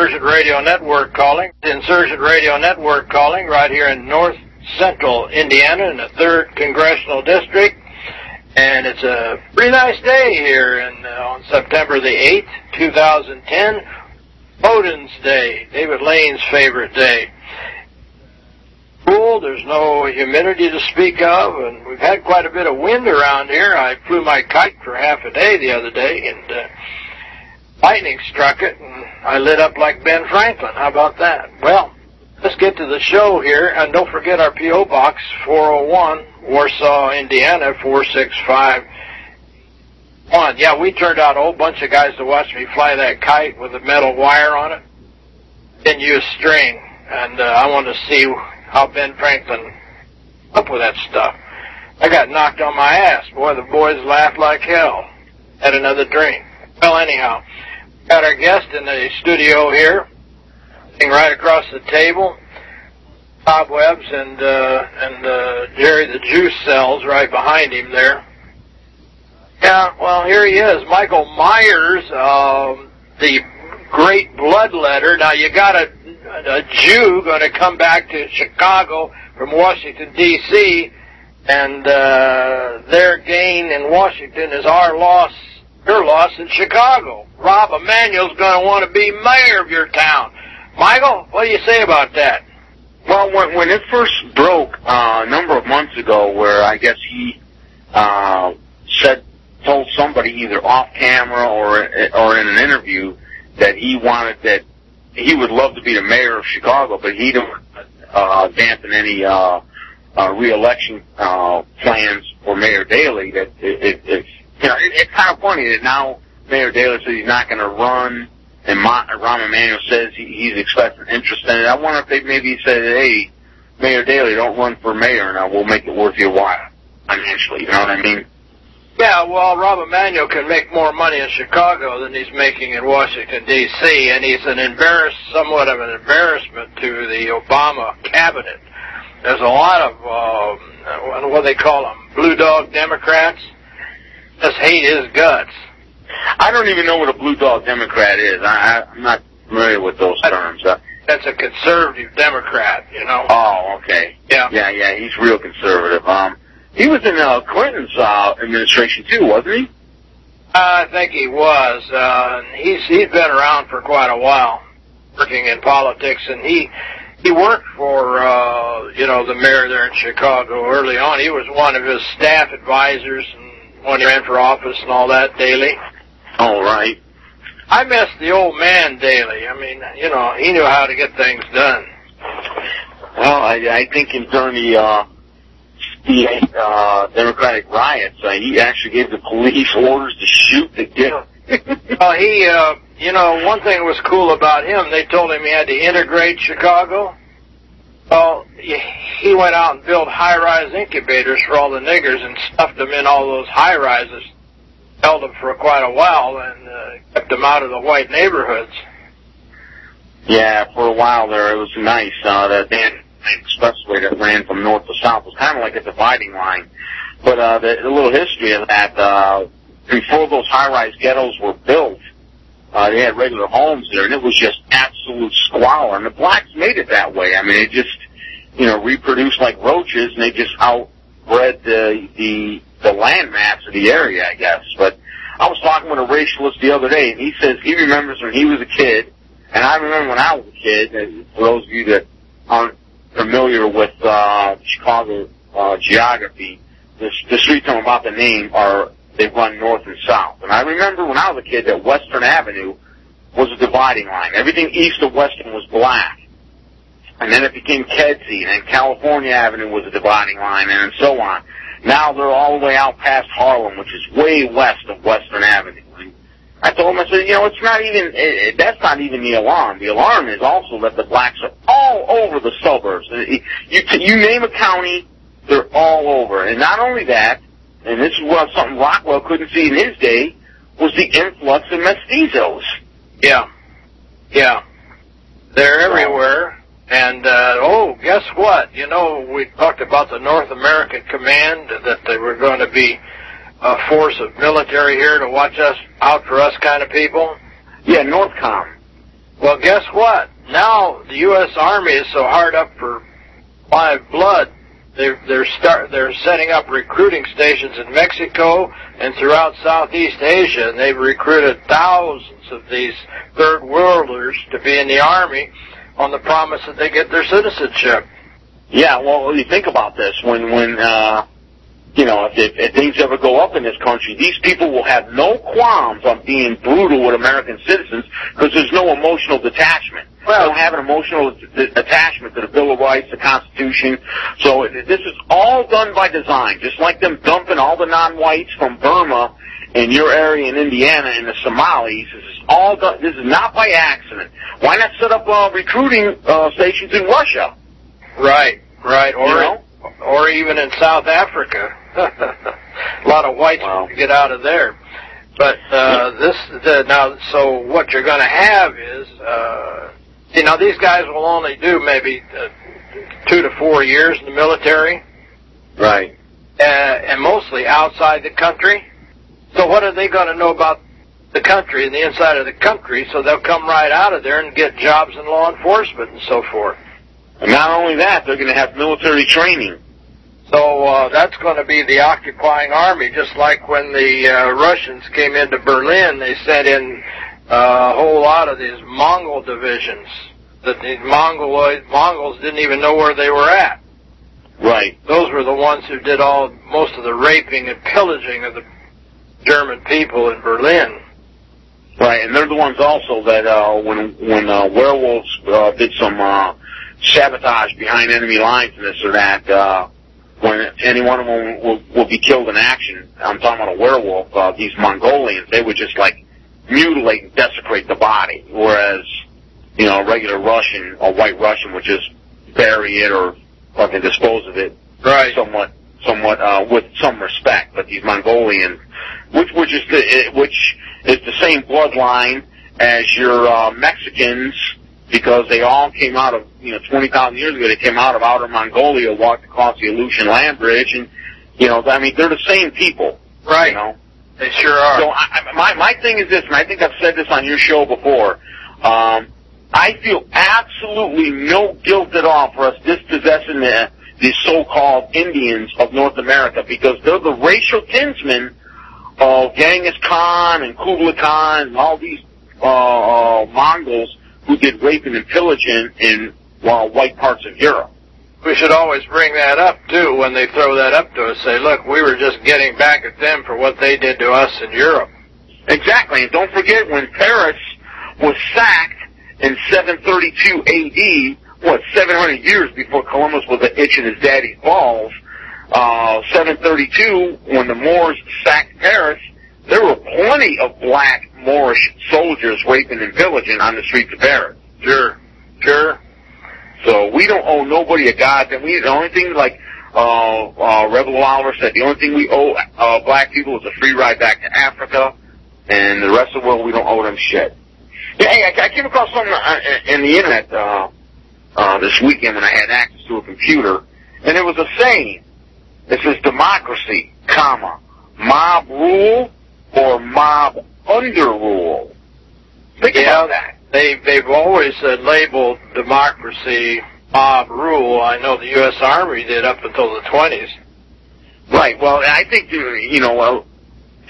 Insurgent Radio Network calling. Insurgent Radio Network calling right here in north central Indiana in the 3rd Congressional District. And it's a pretty nice day here in, uh, on September the 8th, 2010. Odin's Day, David Lane's favorite day. Cool, there's no humidity to speak of, and we've had quite a bit of wind around here. I flew my kite for half a day the other day, and uh, lightning struck it, and I lit up like Ben Franklin. How about that? Well, let's get to the show here, and don't forget our P.O. Box 401, Warsaw, Indiana 465. Yeah, we turned out a whole bunch of guys to watch me fly that kite with a metal wire on it. Didn't use string, and uh, I wanted to see how Ben Franklin up with that stuff. I got knocked on my ass. Boy, the boys laughed like hell. Had another drink. Well, anyhow, got our guest in the studio here, sitting right across the table. Cobwebs and uh, and uh, Jerry the Juice Cells right behind him there. Yeah, well, here he is, Michael Myers, um, the great bloodletter. Now you got a, a Jew going to come back to Chicago from Washington D.C. and uh, their gain in Washington is our loss, your loss in Chicago. Rahm Emanuel's going to want to be mayor of your town. Michael, what do you say about that? Well, when when it first broke uh, a number of months ago, where I guess he uh, said told somebody either off camera or or in an interview that he wanted that he would love to be the mayor of Chicago, but he didn't uh, dampen any uh, uh, reelection uh, plans for Mayor Daley. That it, it, it's you know it, it's kind of funny that now Mayor Daley says he's not going to run, and Ma- Rahm Emanuel says he, he's expressing interest in it. I wonder if they maybe said, hey, Mayor Daley, don't run for mayor, and we'll make it worth your while financially. You know what I mean? Yeah, well, Rahm Emanuel can make more money in Chicago than he's making in Washington, D.C., and he's an embarrass, somewhat of an embarrassment to the Obama cabinet. There's a lot of, uh, what do they call them, blue dog Democrats, just hate his guts. I don't even know what a blue dog Democrat is. I, I'm not familiar with those terms. Uh, That's a conservative Democrat, you know. oh, okay. Yeah. Yeah, yeah, he's real conservative. Um, he was in uh, Clinton's uh, administration too, wasn't he? I think he was. Uh, he's he's been around for quite a while, working in politics, and he he worked for uh, you know the mayor there in Chicago early on. He was one of his staff advisors, and when he ran for office and all that daily. All right. I miss the old man Daley. I mean, you know, he knew how to get things done. Well, I, I think in during the uh, the uh, Democratic riots, uh, he actually gave the police orders to shoot the kid. Well, he, uh, you know, one thing was cool about him. They told him he had to integrate Chicago. Well, he went out and built high-rise incubators for all the niggers and stuffed them in all those high-rises. Held them for quite a while and uh, kept them out of the white neighborhoods. yeah, for a while there, it was nice. Uh, that Dan expressway that ran from north to south was kind of like a dividing line. But uh, the, the little history of that, uh, before those high-rise ghettos were built, uh, they had regular homes there, and it was just absolute squalor. And the blacks made it that way. I mean, they just, you know, reproduced like roaches, and they just outbred the the the land mass of the area, I guess. But I was talking with a racialist the other day, and he says he remembers when he was a kid, and I remember when I was a kid. And for those of you that aren't familiar with uh, Chicago uh, geography, the, the streets I'm about to name are they run north and south. And I remember when I was a kid that Western Avenue was a dividing line. Everything east of Western was black. And then it became Kedzie, and then California Avenue was a dividing line, and so on. Now they're all the way out past Harlem, which is way west of Western Avenue. I told him, I said, you know, it's not even, it, that's not even the alarm. The alarm is also that the blacks are all over the suburbs. You, you name a county, they're all over. And not only that, and this is what something Rockwell couldn't see in his day, was the influx of mestizos. Yeah, yeah, they're everywhere. And uh, oh, guess what? You know, we talked about the North American Command that they were going to be a force of military here to watch us out for us kind of people. Yeah, Northcom. Well, guess what? Now the U.S. Army is so hard up for live blood. They're they're start they're setting up recruiting stations in Mexico and throughout Southeast Asia, and they've recruited thousands of these third worlders to be in the army on the promise that they get their citizenship. Yeah, well, you think about this when when uh, you know if, if, if things ever go up in this country, these people will have no qualms on being brutal with American citizens because there's no emotional detachment. Well, they don't have an emotional d- attachment to the Bill of Rights, the Constitution. So it, this is all done by design, just like them dumping all the non-whites from Burma in your area in Indiana and the Somalis. This is all done. This is not by accident. Why not set up uh, recruiting uh, stations in Russia? Right, right, or You know? or even in South Africa. a lot of whites Wow. get out of there. But uh, this the, now, so what you're going to have is, uh, you know, these guys will only do maybe uh, two to four years in the military, Right. uh, and mostly outside the country. So what are they going to know about the country and the inside of the country? So they'll come right out of there and get jobs in law enforcement and so forth. And not only that, they're going to have military training. So uh, that's going to be the occupying army, just like when the uh, Russians came into Berlin, they sent in uh, a whole lot of these Mongol divisions. That these Mongoloid Mongols didn't even know where they were at. Right. Those were the ones who did all most of the raping and pillaging of the German people in Berlin. Right, and they're the ones also that uh, when when uh, werewolves uh, did some uh, sabotage behind enemy lines and this or that, uh, when any one of them will, will be killed in action, I'm talking about a werewolf. Uh, these Mongolians, they would just like mutilate and desecrate the body, whereas you know a regular Russian or white Russian would just bury it or fucking dispose of it Right. somewhat somewhat uh, with some respect. But these Mongolians, which which is the eh, which is the same bloodline as your uh, Mexicans, because they all came out of you know twenty thousand years ago. They came out of outer Mongolia, walked across the Aleutian land bridge, and you know I mean they're the same people. Right. You know. They sure are. So I- my my thing is this, and I think I've said this on your show before. Um, I feel absolutely no guilt at all for us dispossessing the the so-called Indians of North America because they're the racial kinsmen of Genghis Khan and Kublai Khan and all these uh, uh, Mongols who did raping and pillaging in well, white parts of Europe. We should always bring that up too when they throw that up to us. Say, look, we were just getting back at them for what they did to us in Europe. Exactly, and don't forget when Paris was sacked in 732 AD, what, 700 years before Columbus was itching his daddy's balls, uh, 732, when the Moors sacked Paris, there were plenty of black Moorish soldiers raping and pillaging on the streets of Paris. Sure, sure. So we don't owe nobody a goddamn. We the only thing like uh, uh, Revilo Oliver said, the only thing we owe uh, black people is a free ride back to Africa, and the rest of the world we don't owe them shit. Yeah, hey, I, I came across something uh, in the internet uh, uh, this weekend when I had access to a computer, and it was a saying. It says democracy, comma, mob rule or mob under rule. Think Yeah. about that. They they've always uh, labeled democracy mob rule. I know the U.S. Army did up until the twenties. Right. Well, I think you know, well,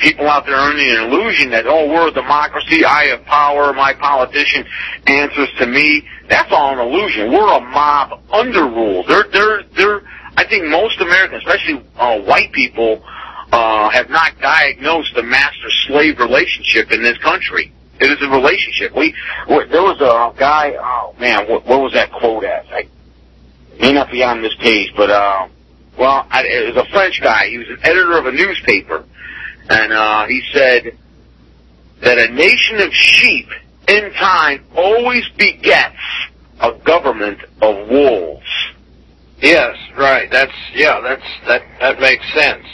people out there under the illusion that oh, we're a democracy. I have power. My politician answers to me. That's all an illusion. We're a mob under rule. They're they're they're. I think most Americans, especially uh, white people, uh, have not diagnosed the master-slave relationship in this country. It is a relationship. We, we there was a guy. Oh man, what, what was that quote as? I may not be on this page, but uh, well, I, it was a French guy. He was an editor of a newspaper, and uh, he said that a nation of sheep in time always begets a government of wolves. Yes, right. That's yeah. That's that that makes sense.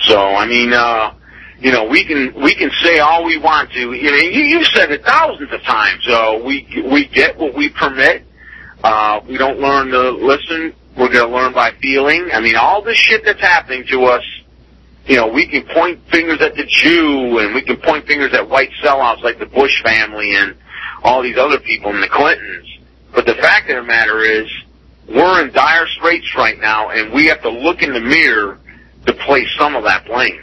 So I mean, uh, you know, we can we can say all we want to. You know, you, you've said it thousands of times. So we we get what we permit. Uh, we don't learn to listen. We're going to learn by feeling. I mean, all this shit that's happening to us. You know, we can point fingers at the Jew, and we can point fingers at white sellouts like the Bush family, and all these other people and the Clintons. But the fact of the matter is, we're in dire straits right now, and we have to look in the mirror to place some of that blame.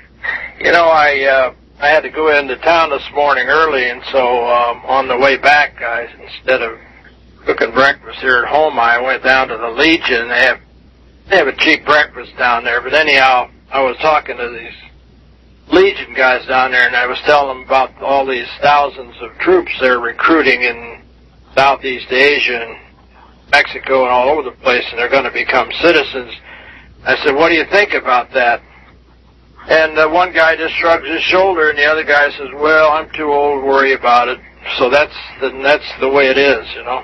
You know, I uh, I had to go into town this morning early, and so um, on the way back, I instead of cooking breakfast here at home, I went down to the Legion. They have they have a cheap breakfast down there. But anyhow, I was talking to these Legion guys down there, and I was telling them about all these thousands of troops they're recruiting in Southeast Asia and Mexico and all over the place, and they're going to become citizens. I said, "What do you think about that?" And uh, one guy just shrugs his shoulder, and the other guy says, "Well, I'm too old to worry about it." So that's the that's the way it is, you know.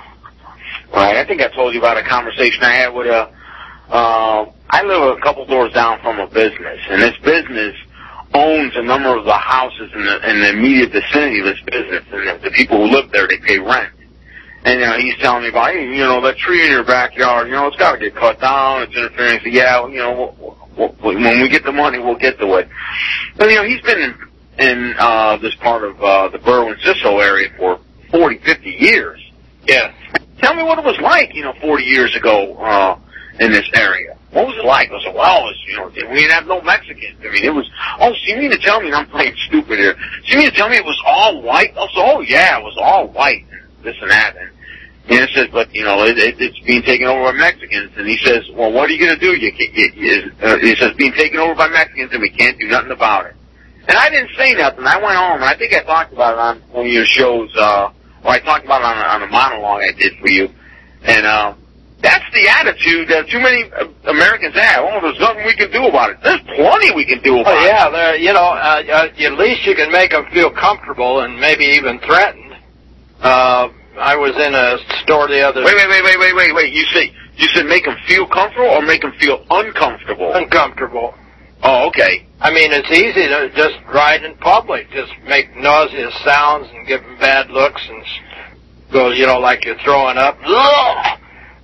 Right. I think I told you about a conversation I had with a. Uh, I live a couple doors down from a business, and this business owns a number of the houses in the in the immediate vicinity of this business, and the, the people who live there they pay rent. And you know, he's telling me about, hey, you know, that tree in your backyard, you know, it's got to get cut down. It's interfering. Said, yeah, you know, we'll, we'll, when we get the money, we'll get to it. But you know, he's been in, in uh, this part of uh, the Berwyn Cicero area for 40, 50 years. Yeah. Tell me what it was like, you know, 40 years ago uh, in this area. What was it like? I said, well, it was, you know, we didn't have no Mexicans. I mean, it was, oh, so you mean to tell me, I'm playing stupid here, so you mean to tell me it was all white? I said, oh, yeah, it was all white, this and that. And, and it says, but, you know, it, it, it's being taken over by Mexicans. And he says, well, what are you going to do? You, you, you, uh, he says, being taken over by Mexicans and we can't do nothing about it. And I didn't say nothing. I went home, and I think I talked about it on one of your shows, uh, or I talked about it on on a monologue I did for you. And, uh, that's the attitude that too many Americans have. Oh, there's nothing we can do about it. There's plenty we can do about it. oh, yeah, there, you know, uh, uh, at least you can make them feel comfortable and maybe even threatened. Uh, I was in a store the other. Wait, wait, wait, wait, wait, wait, wait. You say you said make them feel comfortable or make them feel uncomfortable? Uncomfortable. Oh, okay. I mean, it's easy to just ride in public, just make nauseous sounds and give them bad looks and go, you know, like you're throwing up. Ugh!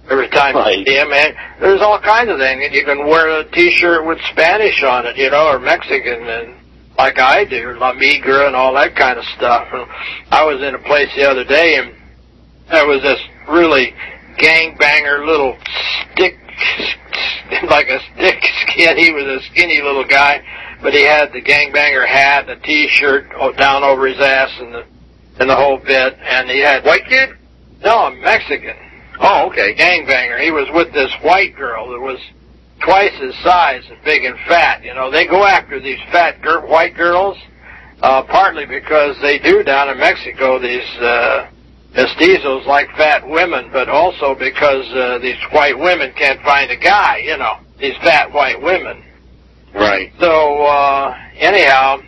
Every time right. you see him, man, there's all kinds of things. You can wear a T-shirt with Spanish on it, you know, or Mexican, and like I do, La Migra and all that kind of stuff. And I was in a place the other day, and there was this really gangbanger little stick, like a stick skin. He was a skinny little guy, but he had the gangbanger hat, and a T-shirt down over his ass, and the and the whole bit. And he had white kid. No, a Mexican. Oh, okay. Gangbanger. He was with this white girl that was twice his size and big and fat. You know, they go after these fat gir- white girls, uh, partly because they do down in Mexico these uh, mestizos like fat women, but also because uh, these white women can't find a guy. You know, these fat white women. Right. So uh, anyhow,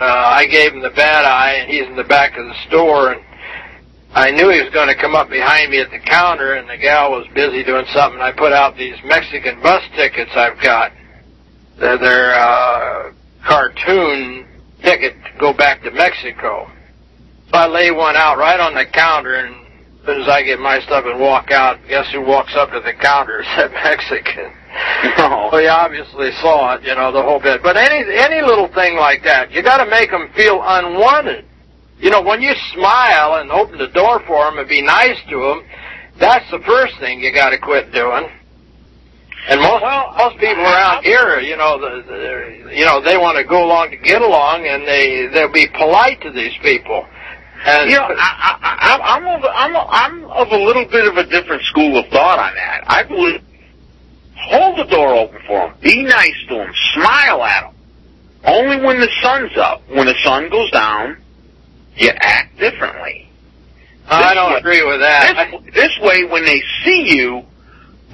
uh, I gave him the bad eye, and he's in the back of the store, and I knew he was going to come up behind me at the counter, and the gal was busy doing something. I put out these Mexican bus tickets I've got. They're, they're uh, cartoon ticket to go back to Mexico. So I lay one out right on the counter, and as soon as I get my stuff and walk out, guess who walks up to the counter? It's that Mexican. No. Well, he obviously saw it, you know, the whole bit. But any any little thing like that, you got to make them feel unwanted. You know, when you smile and open the door for them and be nice to them, that's the first thing you got to quit doing. And most well, most people around here, you know, the, you know, they want to go along to get along, and they they'll be polite to these people. And you know, I, I, I'm of, I'm I'm of a little bit of a different school of thought on that. I believe hold the door open for them, be nice to them, smile at them. Only when the sun's up. When the sun goes down, you act differently. I don't way, agree with that. This, this way, when they see you,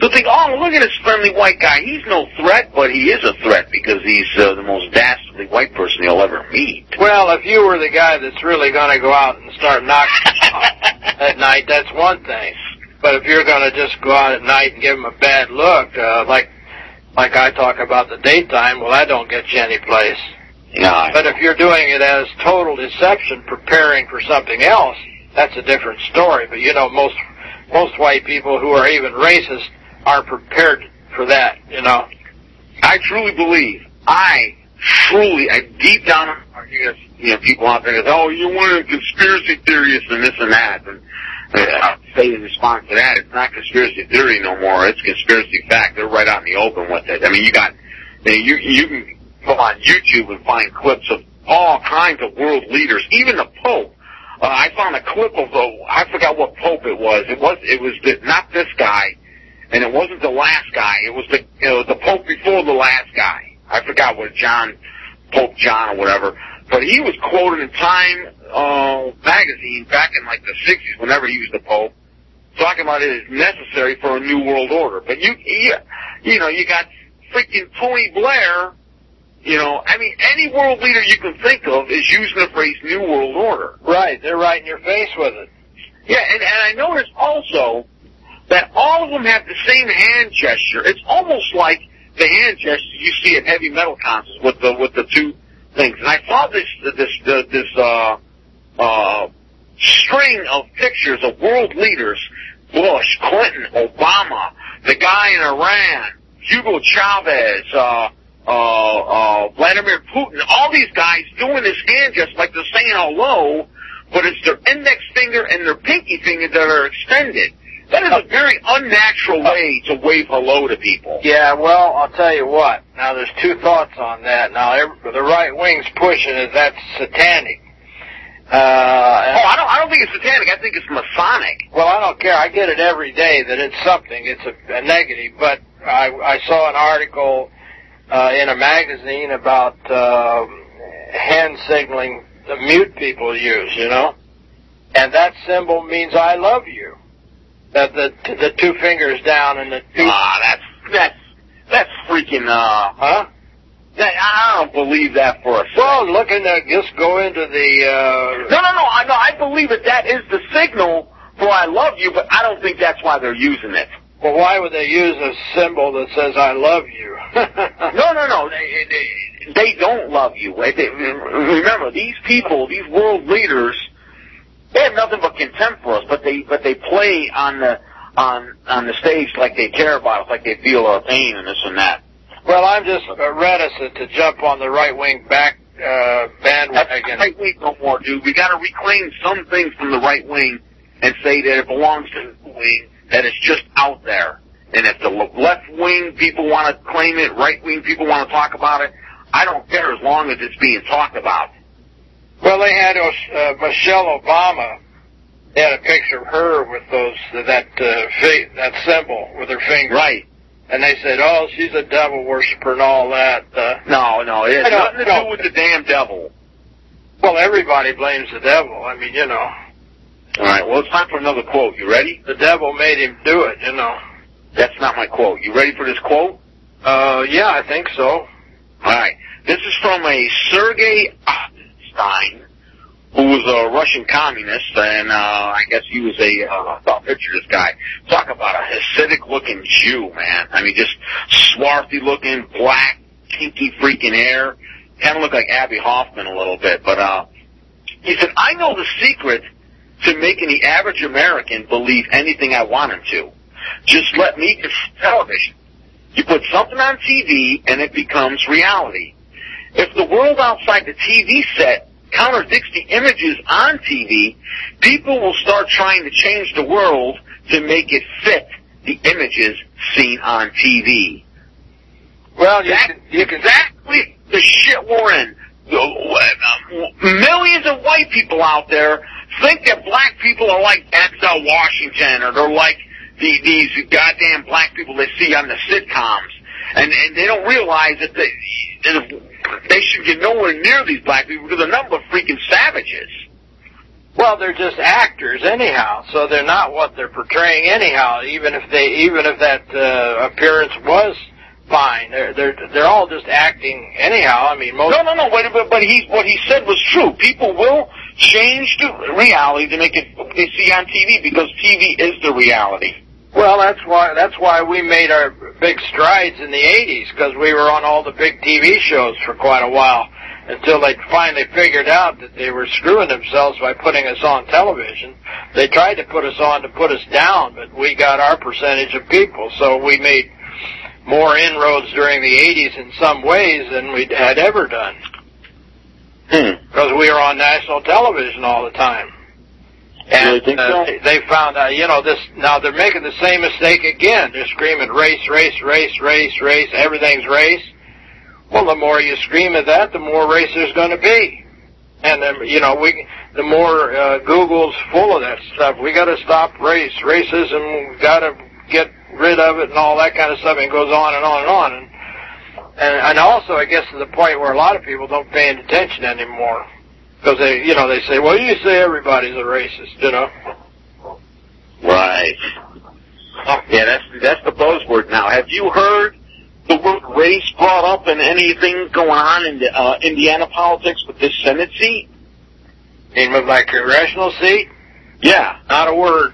they'll think, "Oh, look at this friendly white guy. He's no threat, but he is a threat because he's uh, the most dastardly white person you'll ever meet." Well, if you were the guy that's really going to go out and start knocking at night, that's one thing. But if you're going to just go out at night and give them a bad look, uh, like like I talk about the daytime, well, I don't get you any place. No. But if you're doing it as total deception, preparing for something else, that's a different story. But you know, most most white people who are even racist aren't prepared for that. You know. I truly believe I truly, I deep down, you know, people out there go, oh, you're one of the conspiracy theorists and this and that. And uh, I'll say in response to that, it's not conspiracy theory no more. It's conspiracy fact. They're right out in the open with it. I mean, you got, you, you, you can go on YouTube and find clips of all kinds of world leaders, even the Pope. Uh, I found a clip of the, I forgot what Pope it was. It was, it was the, not this guy, and it wasn't the last guy. It was the, you know, the Pope before the last guy. I forgot what John, Pope John or whatever. But he was quoted in Time uh, magazine back in like the 60s, whenever he was the Pope, talking about it as necessary for a new world order. But you, you, you know, you got freaking Tony Blair you know, I mean, any world leader you can think of is using the phrase New World Order. Right, they're right in your face with it. Yeah, and, and I noticed also that all of them have the same hand gesture. It's almost like the hand gesture you see at heavy metal concerts with the with the two things. And I saw this this this, this uh, uh, string of pictures of world leaders: Bush, Clinton, Obama, the guy in Iran, Hugo Chavez. Uh, uh, uh, Vladimir Putin, all these guys doing this hand just like they're saying hello, but it's their index finger and their pinky finger that are extended. That is a very unnatural way to wave hello to people. Yeah, well, I'll tell you what. Now, there's two thoughts on that. Now, every, the right wing's pushing it. That's satanic. Uh, oh, I don't. I don't think it's satanic. I think it's Masonic. Well, I don't care. I get it every day that it's something. It's a, a negative. But I, I saw an article uh, in a magazine about uh, hand signaling the mute people use, you know, and that symbol means I love you. That the the two fingers down and the two. Ah, that's that's that's freaking uh, huh? That, I don't believe that for a second. Well, look in there. Just go into the. Uh... No, no, no. I no, I believe that that is the signal for I love you, but I don't think that's why they're using it. Well, why would they use a symbol that says "I love you"? no, no, no. They, they, they don't love you. They, remember, these people, these world leaders, they have nothing but contempt for us. But they, but they play on the on on the stage like they care about us, like they feel our pain and this and that. Well, I'm just reticent to jump on the right wing back uh, bandwagon. Right wing no more, dude. We got to reclaim some things from the right wing and say that it belongs to the wing that is just out there. And if the left wing people want to claim it, right wing people want to talk about it, I don't care as long as it's being talked about. Well, they had uh, Michelle Obama. They had a picture of her with those that uh, fi- that symbol with her finger. Right. And they said, "Oh, she's a devil worshiper and all that." Uh, no, no, it has nothing to do with the damn devil. Well, everybody blames the devil. I mean, you know. All right. Well, it's time for another quote. You ready? The devil made him do it. You know. That's not my quote. You ready for this quote? Uh, yeah, I think so. All right. This is from a Sergei Eisenstein, who was a Russian communist, and uh, I guess he was a. Uh, I saw a picture this guy. Talk about a Hasidic-looking Jew, man. I mean, just swarthy-looking, black, kinky freaking hair. Kind of look like Abbie Hoffman a little bit, but uh, he said, "I know the secret." To making the average American believe anything I want him to. Just let me get television. You put something on TV and it becomes reality. If the world outside the TV set contradicts the images on TV, people will start trying to change the world to make it fit the images seen on TV. Well, you That's can, you can exactly the shit we're in. Uh, millions of white people out there think that black people are like Denzel Washington or they're like the, these goddamn black people they see on the sitcoms. And, and they don't realize that they, that they should get nowhere near these black people because they're nothing but freaking savages. Well, they're just actors anyhow, so they're not what they're portraying anyhow. Even if they, even if that uh, appearance was fine, they're they're they're all just acting anyhow. I mean, most no, no, no. But but, but he what he said was true. People will change the reality to make it what they see on TV because TV is the reality. Well, that's why that's why we made our big strides in the '80s because we were on all the big TV shows for quite a while until they finally figured out that they were screwing themselves by putting us on television. They tried to put us on to put us down, but we got our percentage of people, so we made more inroads during the 80s in some ways than we had ever done. Hmm. Because we were on national television all the time. And Really uh, so? they- they found out, you know, this, now they're making the same mistake again. They're screaming race, race, race, race, race, everything's race. Well, the more you scream at that, the more race there's going to be. And then, you know, we, the more uh, Google's full of that stuff. We got to stop race, racism. Got to get rid of it, and all that kind of stuff. And it goes on and on and on. And and, and also, I guess to the point where a lot of people don't pay any attention anymore because they, you know, they say, well, you say everybody's a racist, you know. Right. Yeah, that's that's the buzzword now. Have you heard the word race brought up in anything going on in the uh, Indiana politics with this Senate seat? In with my congressional seat, Yeah. not a word.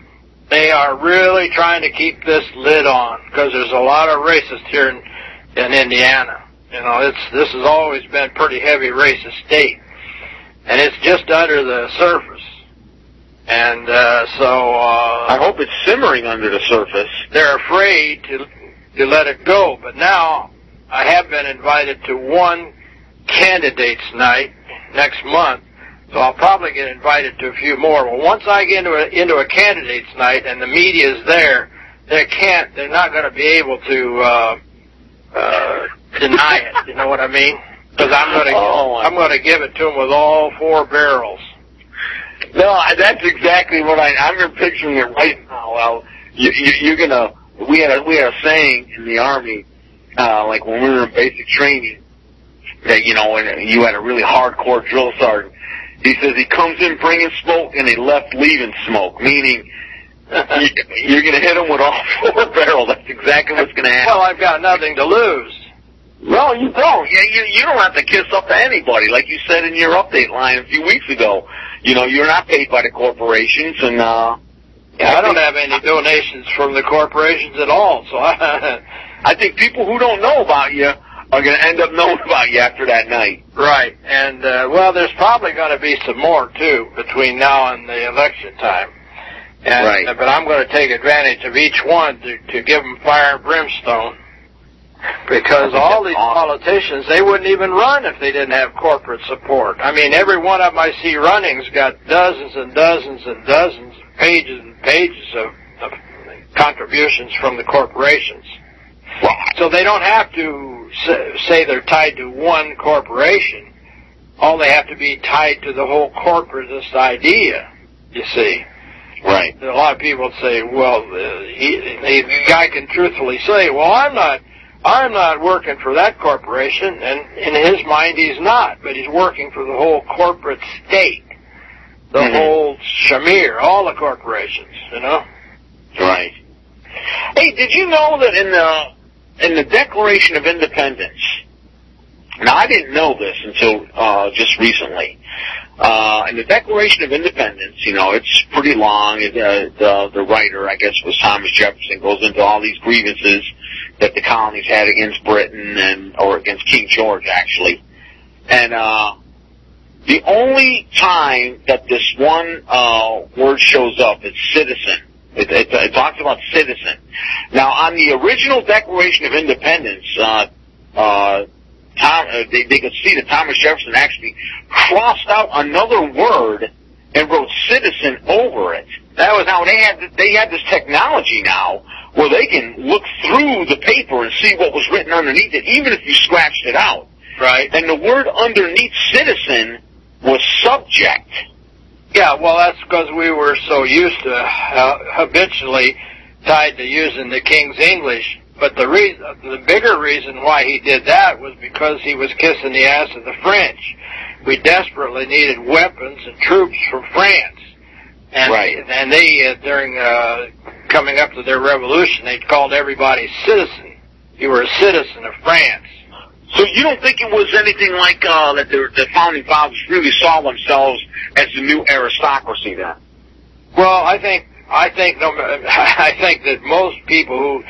They are really trying to keep this lid on because there's a lot of racists here in, in Indiana. You know, it's this has always been pretty heavy racist state, and it's just under the surface. And uh, so uh, I hope it's simmering under the surface. they're afraid to to let it go. But now I have been invited to one candidates night next month, so I'll probably get invited to a few more. Well, once I get into a, into a candidates night and the media's there, they can't. They're not going to be able to uh, uh, deny it. You know what I mean? Because I'm going to Oh, I'm going to give it to him with all four barrels. No, I- that's exactly what I. I'm picturing it right now. Well, you, you, you're gonna. We had a we had a saying in the army, uh, like when we were in basic training, that you know when you had a really hardcore drill sergeant. He says he comes in bringing smoke and he left leaving smoke, meaning you, you're gonna hit them with all four barrels. That's exactly what's gonna happen. Well, I've got nothing to lose. No, you don't. You, you you don't have to kiss up to anybody, like you said in your update line a few weeks ago. You know, you're not paid by the corporations, and uh, I don't have any donations from the corporations at all, so I, I think people who don't know about you are going to end up knowing about you after that night. right. And uh, well, there's probably going to be some more too between now and the election time. And, Right. uh, but I'm going to take advantage of each one to, to give them fire and brimstone. Because all these awesome. politicians, they wouldn't even run if they didn't have corporate support. I mean, every one of them I see running's got dozens and dozens and dozens, pages and pages of, of contributions from the corporations. So they don't have to say they're tied to one corporation. All they have to be tied to the whole corporatist idea, you see. Right. A lot of people say, well, uh, he, the the guy can truthfully say, well, I'm not, I'm not working for that corporation, and in his mind he's not, but he's working for the whole corporate state, the Mhm. whole shamir, all the corporations, you know. Right. Hey, did you know that in the in the Declaration of Independence? Now, I didn't know this until uh, just recently. Uh, in the Declaration of Independence, you know, it's pretty long. It, uh, the the writer, I guess, was Thomas Jefferson. Goes into all these grievances that the colonies had against Britain and or against King George, actually. And uh, the only time that this one uh, word shows up is citizen. It, it, it talks about citizen. Now, on the original Declaration of Independence, uh, uh, Tom, uh, they, they could see that Thomas Jefferson actually crossed out another word and wrote citizen over it. That was now they had they had this technology now where they can look through the paper and see what was written underneath it, even if you scratched it out. Right. And the word underneath citizen was subject. Yeah, well, that's because we were so used to uh, habitually tied to using the King's English. But the reason, the bigger reason why he did that was because he was kissing the ass of the French. We desperately needed weapons and troops from France, and Right. and they uh, during uh, coming up to their revolution, they called everybody citizen. You were a citizen of France. So you don't think it was anything like uh, that the, the founding fathers really saw themselves as the new aristocracy then? Well, I think I think no, I think that most people who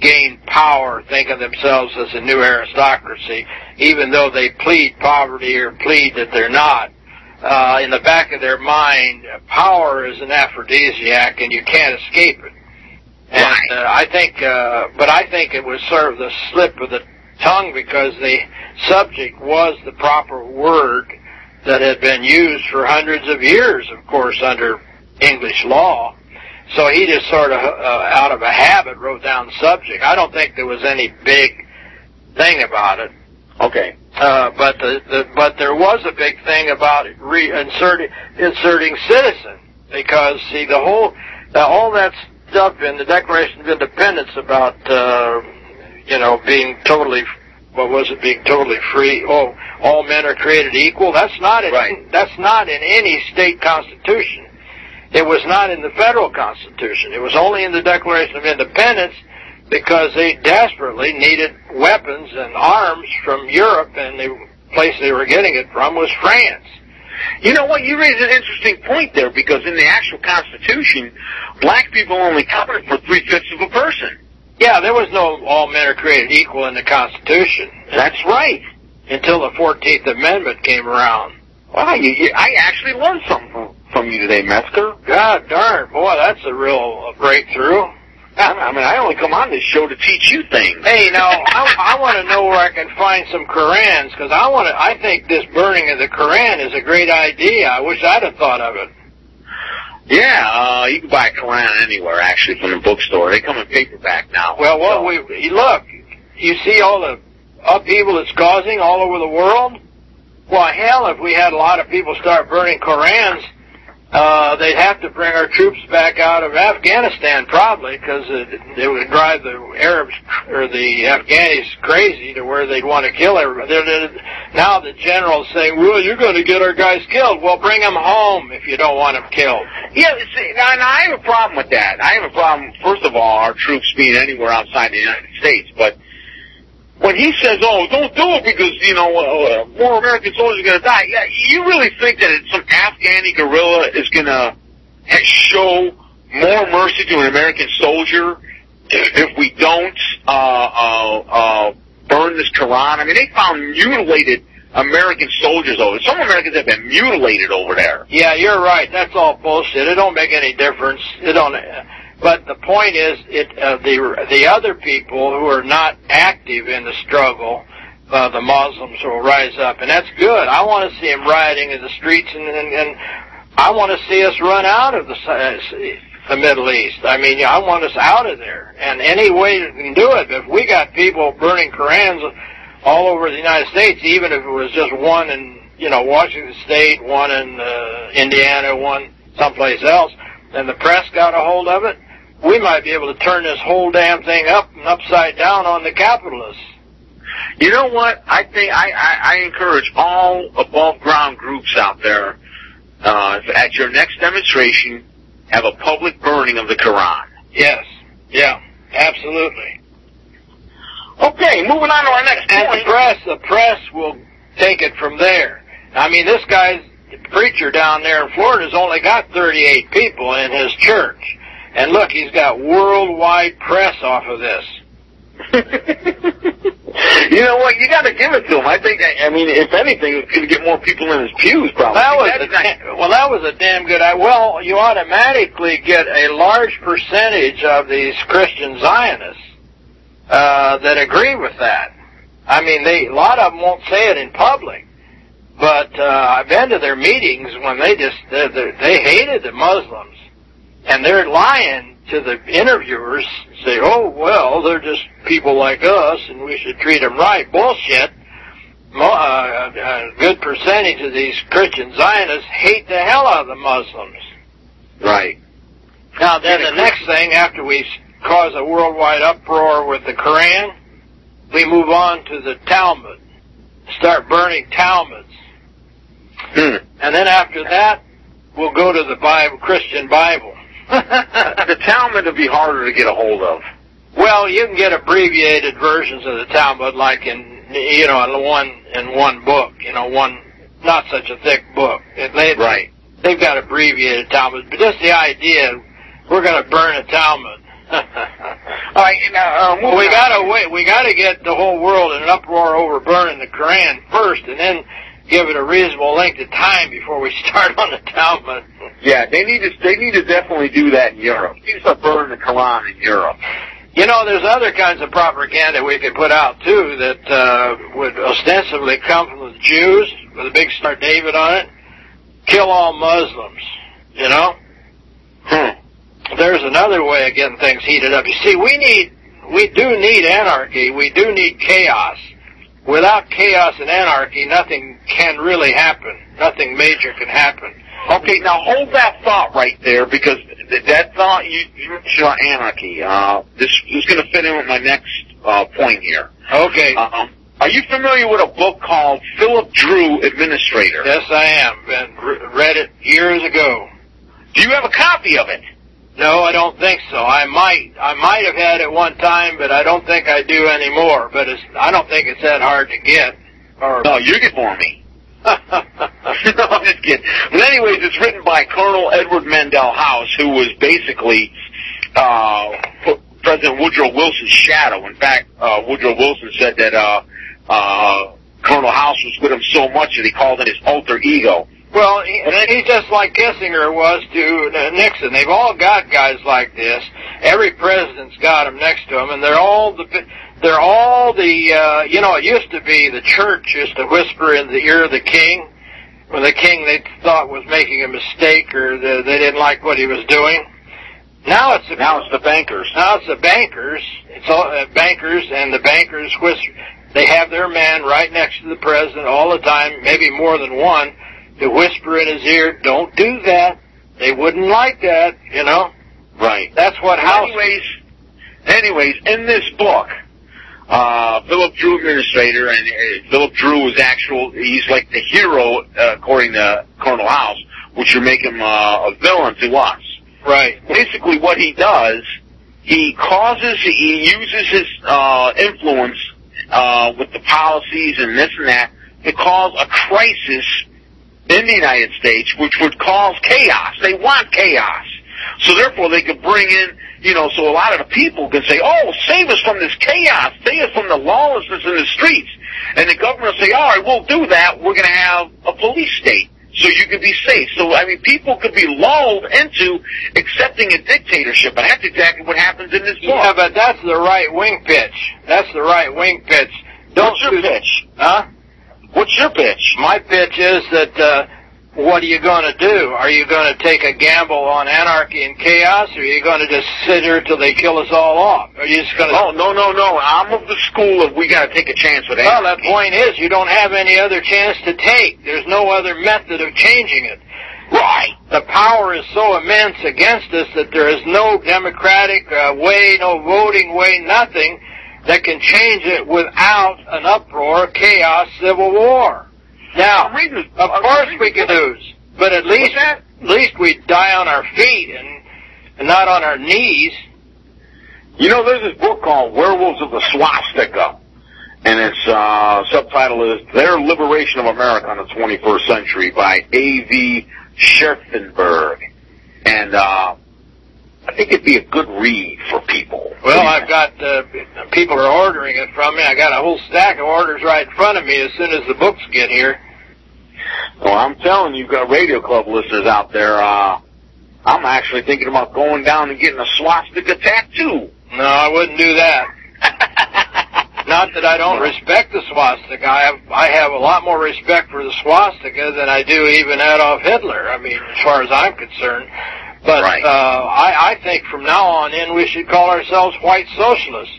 gain power think of themselves as a new aristocracy, even though they plead poverty or plead that they're not. Uh, in the back of their mind, power is an aphrodisiac, and you can't escape it. And uh, I think, uh, but I think it was sort of the slip of the tongue because the subject was the proper word that had been used for hundreds of years, of course, under English law. So he just sort of, uh, out of a habit, wrote down subject. I don't think there was any big thing about it. Okay. Uh, but the, the but there was a big thing about re- inserting inserting citizen because see the whole uh, all that stuff in the Declaration of Independence about uh, you know being totally what was it being totally free oh all men are created equal that's not in Right. that's not in any state constitution it was not in the federal constitution it was only in the Declaration of Independence because they desperately needed weapons and arms from Europe, and the place they were getting it from was France. You know what? You raise an interesting point there because in the actual Constitution, black people only counted for three fifths of a person. Yeah, there was no all men are created equal in the Constitution That's right. until the Fourteenth Amendment came around. Wow, you, you, I actually learned something from, you today, Metzger. God darn, boy, that's a real breakthrough. I, I mean, I only come on this show to teach you things. Hey, now I, I want to know where I can find some Korans because I want to. I think this burning of the Koran is a great idea. I wish I'd have thought of it. Yeah, uh, you can buy a Koran anywhere, actually, from the bookstore. They come in paperback now. Well, well, So- we look, you see all the upheaval it's causing all over the world. Well, hell, if we had a lot of people start burning Korans, uh, they'd have to bring our troops back out of Afghanistan probably because it, it would drive the Arabs or the Afghanis crazy to where they'd want to kill everybody. They're, they're, now the general's saying, "Well, you're going to get our guys killed." Well, bring them home if you don't want them killed. Yeah, see, now, now I have a problem with that. I have a problem, first of all, our troops being anywhere outside the United States, but when he says, oh, don't do it because, you know, uh, more American soldiers are going to die, yeah, you really think that some Afghani guerrilla is going to show more mercy to an American soldier if we don't uh, uh, uh, burn this Quran? I mean, they found mutilated American soldiers over. Some Americans have been mutilated over there. Yeah, you're right. That's all bullshit. It don't make any difference. It don't. But the point is, it uh, the the other people who are not active in the struggle, uh, the Muslims will rise up, and that's good. I want to see them rioting in the streets, and and, and I want to see us run out of the uh, the Middle East. I mean, I want us out of there, and any way we can do it. If we got people burning Korans all over the United States, even if it was just one in you know Washington State, one in uh, Indiana, one someplace else, and the press got a hold of it, we might be able to turn this whole damn thing up and upside down on the capitalists. You know what? I think I, I, I encourage all above ground groups out there uh, at your next demonstration have a public burning of the Quran. Yes, yeah, absolutely. Okay, moving on to our next And the press, the press will take it from there. I mean, this guy's preacher down there in Florida's only got 38 people in his church. And look, he's got worldwide press off of this. you know what? You got to give it to him. I think. I mean, if anything, it's going to get more people in his pews. Probably. That was That's a, well, that was a damn good. I well, you automatically get a large percentage of these Christian Zionists uh, that agree with that. I mean, they a lot of them won't say it in public, but uh, I've been to their meetings when they just they they hated the Muslims, and they're lying to the interviewers. Say, oh well, they're just people like us, and we should treat them right. Bullshit uh, a good percentage of these Christian Zionists hate the hell out of the Muslims. right. Now, then the next thing, after we cause a worldwide uproar with the Koran, we move on to the Talmud. Start burning Talmuds. Hmm. And then after that, we'll go to the Bible, Christian Bible. the Talmud would be harder to get a hold of. well, you can get abbreviated versions of the Talmud, like in you know in one in one book, you know one not such a thick book. It, they, Right. They've got abbreviated Talmuds, but just the idea, we're going to burn a Talmud. All right. Now, uh, we got to wait. We got to get the whole world in an uproar over burning the Quran first, and then give it a reasonable length of time before we start on the Talmud. Yeah, they need to they need to definitely do that in Europe. To start burning the Quran in Europe. You know, there's other kinds of propaganda we could put out too that uh, would ostensibly come from the Jews with a big star David on it. Kill all Muslims. You know. Hmm. There's another way of getting things heated up. You see, we need we do need anarchy. We do need chaos. Without chaos and anarchy, nothing can really happen. Nothing major can happen. Okay, now hold that thought right there because th- that thought you, you mentioned anarchy. Uh, this is going to fit in with my next uh, point here. Okay. Um, are you familiar with a book called Philip Dru Administrator? yes, I am. And re- read it years ago. Do you have a copy of it? No, I don't think so. I might. I might have had it one time, but I don't think I do anymore. But it's. I don't think it's that hard to get. Or. No, you get for me. no, I'm just kidding. But anyways, it's written by Colonel Edward Mandell House, who was basically uh, President Woodrow Wilson's shadow. In fact, uh, Woodrow Wilson said that uh, uh, Colonel House was with him so much that he called it his alter ego. Well, he, he's just like Kissinger was to uh, Nixon. They've all got guys like this. Every president's got them next to them, and they're all the they're all the uh, you know. It used to be the church used to whisper in the ear of the king when the king they thought was making a mistake or the, they didn't like what he was doing. Now it's the, Now it's the bankers. now it's the bankers. It's all uh, bankers, and the bankers whisper. They have their man right next to the president all the time, maybe more than one, to whisper in his ear, "Don't do that." They wouldn't like that, you know. Right. That's what House. Anyways, anyways, in this book, uh, Philip Dru administrator, and uh, Philip Dru is actual. He's like the hero, uh, according to Colonel House, which would make him uh, a villain to us. Right. Basically, what he does, he causes, he uses his uh, influence uh, with the policies and this and that to cause a crisis in the United States, which would cause chaos. They want chaos. So therefore they could bring in, you know, so a lot of the people can say, oh, save us from this chaos, save us from the lawlessness in the streets. And the government will say, all right, we'll do that. We're going to have a police state so you can be safe. So, I mean, people could be lulled into accepting a dictatorship. And that's exactly what happens in this book. Yeah, but that's the right wing pitch. That's the right wing pitch. Don't What's your do- pitch? Huh? What's your pitch? My pitch is that uh, what are you going to do? Are you going to take a gamble on anarchy and chaos, or are you going to just sit here till they kill us all off? Are you just going to? Oh, no, no, no. I'm of the school of we got to take a chance with Well, that point is you don't have any other chance to take. There's no other method of changing it. Right. The power is so immense against us that there is no democratic uh, way, no voting way, nothing that can change it without an uproar, chaos, civil war. Now, I'm reading this- of course we this could lose, but at least at least we die on our feet and, and not on our knees. You know, there's this book called Werewolves of the Swastika, and its uh, subtitle is Their Liberation of America in the 21st Century by A.V. Scherfenberg. And uh, I think it'd be a good read for people. Well, I've got uh, people are ordering it from me. I got a whole stack of orders right in front of me as soon as the books get here. Well, I'm telling you, you've got radio club listeners out there. Uh, I'm actually thinking about going down and getting a swastika tattoo. No, I wouldn't do that. Not that I don't respect the swastika. I have I have a lot more respect for the swastika than I do even Adolf Hitler. I mean, as far as I'm concerned. But Right. uh, I, I think from now on in we should call ourselves white socialists.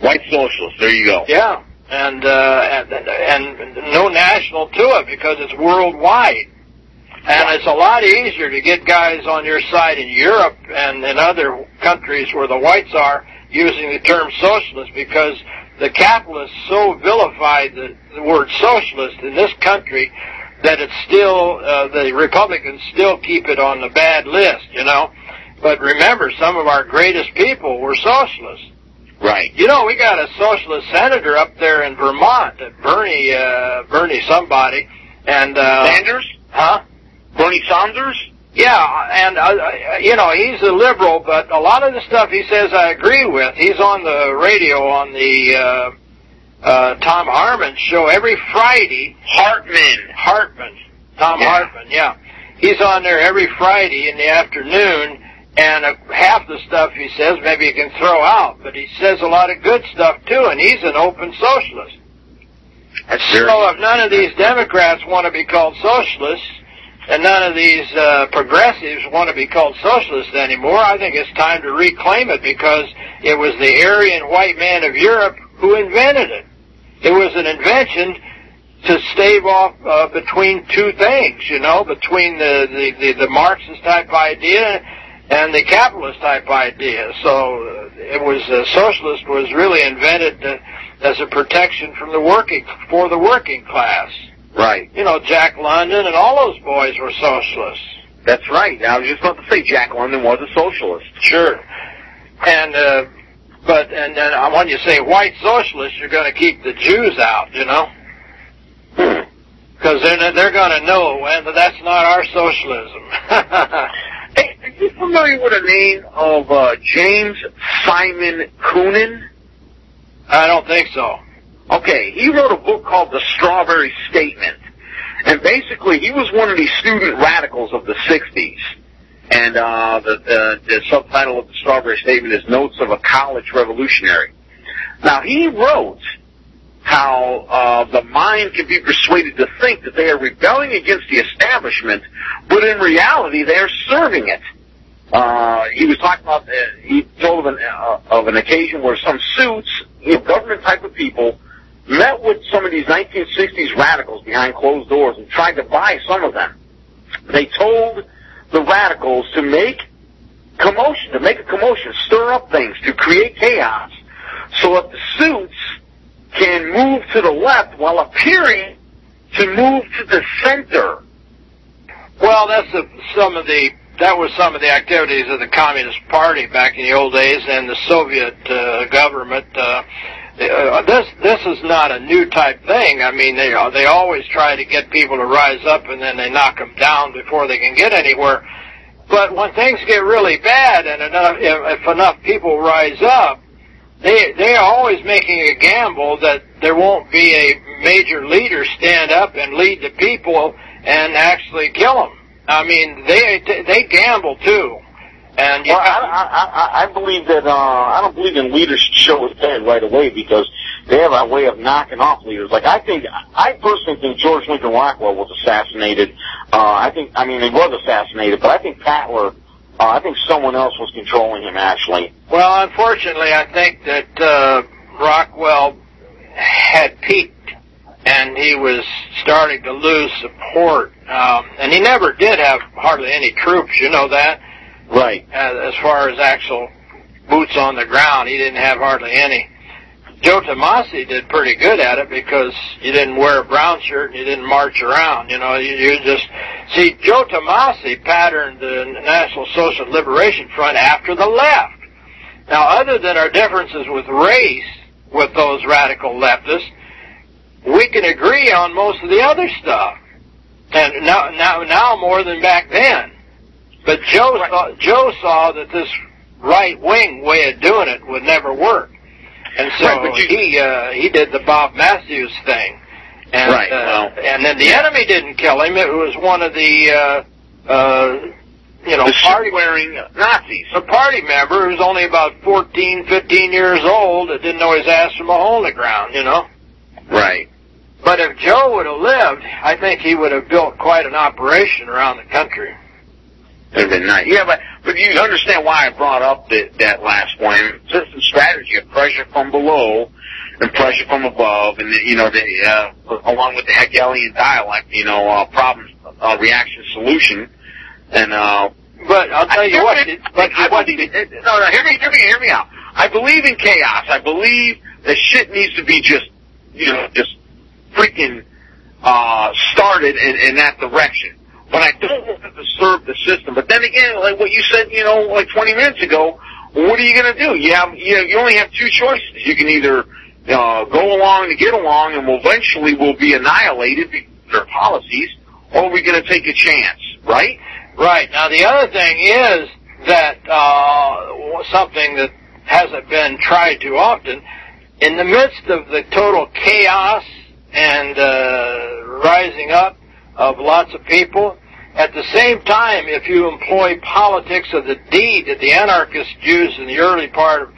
White socialists. There you go. Yeah, and uh, and and no national to it because it's worldwide. And it's a lot easier to get guys on your side in Europe and in other countries where the whites are using the term socialist because the capitalists so vilified the, the word socialist in this country that it's still, uh, the Republicans still keep it on the bad list, you know. But remember, some of our greatest people were socialists. Right. You know, we got a socialist senator up there in Vermont, uh, Bernie, uh, Bernie somebody, and, uh, Sanders? huh? Bernie Sanders? Yeah, and, uh, uh, you know, he's a liberal, but a lot of the stuff he says I agree with. He's on the radio on the, uh, Tom Harmon's show every Friday. Hartman. Hartman. Tom Yeah. Hartman, yeah. He's on there every Friday in the afternoon, and uh, half the stuff he says maybe you can throw out, but he says a lot of good stuff too, and he's an open socialist. That's. So if none of these Democrats want to be called socialists, and none of these uh, progressives want to be called socialists anymore, I think it's time to reclaim it because it was the Aryan white man of Europe who invented it. It was an invention to stave off uh, between two things, you know, between the, the, the, the Marxist type idea and the capitalist type idea. So uh, it was uh, socialist was really invented uh, as a protection from the working for the working class. right. You know, Jack London and all those boys were socialists. That's right. I was just about to say Jack London was a socialist. Sure. And uh, but and then uh, when you to say white socialists, you're going to keep the Jews out, you know, because they're they're going to know, and that's not our socialism. Hey, are you familiar with the name of uh, James Simon Kunen? I don't think so. Okay, he wrote a book called The Strawberry Statement. And basically, he was one of these student radicals of the 60s. And uh, the, the, the subtitle of The Strawberry Statement is Notes of a College Revolutionary. Now, he wrote how uh, the mind can be persuaded to think that they are rebelling against the establishment, but in reality, they are serving it. Uh, he was talking about, uh, he told of an, uh, of an occasion where some suits, you know, government type of people, met with some of these 1960s radicals behind closed doors and tried to buy some of them. They told the radicals to make commotion, to make a commotion, stir up things, to create chaos, so that the suits can move to the left while appearing to move to the center. Well, that's some of the that was some of the activities of the Communist Party back in the old days, and the Soviet uh, government. Uh, uh, this this is not a new type thing. I mean, they uh, they always try to get people to rise up, and then they knock them down before they can get anywhere. But when things get really bad, and enough if, if enough people rise up, they they are always making a gamble that there won't be a major leader stand up and lead the people and actually kill them. I mean, they they gamble too, and Well, I, I, I, I believe that uh, I don't believe in leaders show his head right away because they have a way of knocking off leaders. Like I think, I personally think George Lincoln Rockwell was assassinated. Uh, I think, I mean, he was assassinated, but I think Patler, uh, I think someone else was controlling him actually. Well, unfortunately, I think that uh, Rockwell had peaked, and he was starting to lose support. Um, and he never did have hardly any troops, you know that. Right. As, as far as actual boots on the ground, he didn't have hardly any. Joe Tommasi did pretty good at it because you didn't wear a brown shirt and you didn't march around. You know, you, you just see Joe Tommasi patterned the National Social Liberation Front after the left. Now, other than our differences with race with those radical leftists, we can agree on most of the other stuff, and now now now more than back then. But Joe saw, Joe saw that this right wing way of doing it would never work, and so Right, you- he uh, he did the Bob Mathews thing, and Right, uh, well- and then the enemy didn't kill him. It was one of the uh, uh, you know The party wearing Nazis. a party member who's only about 14, 15 years old that didn't know his ass from a hole in the ground, you know. Right. But if Joe would have lived, I think he would have built quite an operation around the country. It'd have been nice. Yeah, but but you understand why I brought up that that last point. System strategy of pressure from below and pressure from above, and the, you know, the uh, along with the Hegelian dialect, you know, uh, problem, uh, reaction, solution, and uh, But I'll tell you what, it- but I believe, it- no, no, hear me, hear me, hear me out. I believe in chaos. I believe that shit needs to be just, you know, just freaking uh, started in, in that direction. But I don't want to disturb the system. But then again, like what you said, you know, like 20 minutes ago, what are you going to do? You have, you, you only have two choices. You can either uh, go along to get along, and will eventually we'll be annihilated because of their policies, or we're going to take a chance, right? right. Now the other thing is that, uh, something that hasn't been tried too often, in the midst of the total chaos and uh, rising up of lots of people, at the same time, if you employ politics of the deed that the anarchists used in the early part of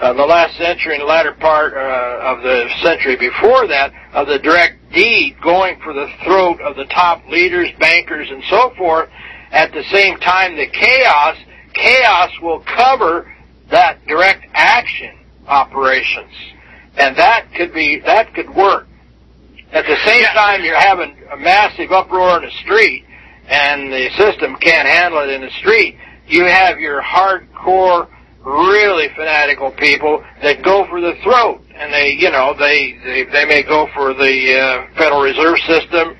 uh, the last century and the latter part uh, of the century before that, of the direct deed going for the throat of the top leaders, bankers, and so forth, at the same time the chaos, chaos will cover that direct action operations. And that could be, that could work. At the same time, you're having a massive uproar in the street, and the system can't handle it in the street. You have your hardcore, really fanatical people that go for the throat, and they, you know, they they, they may go for the uh, Federal Reserve System,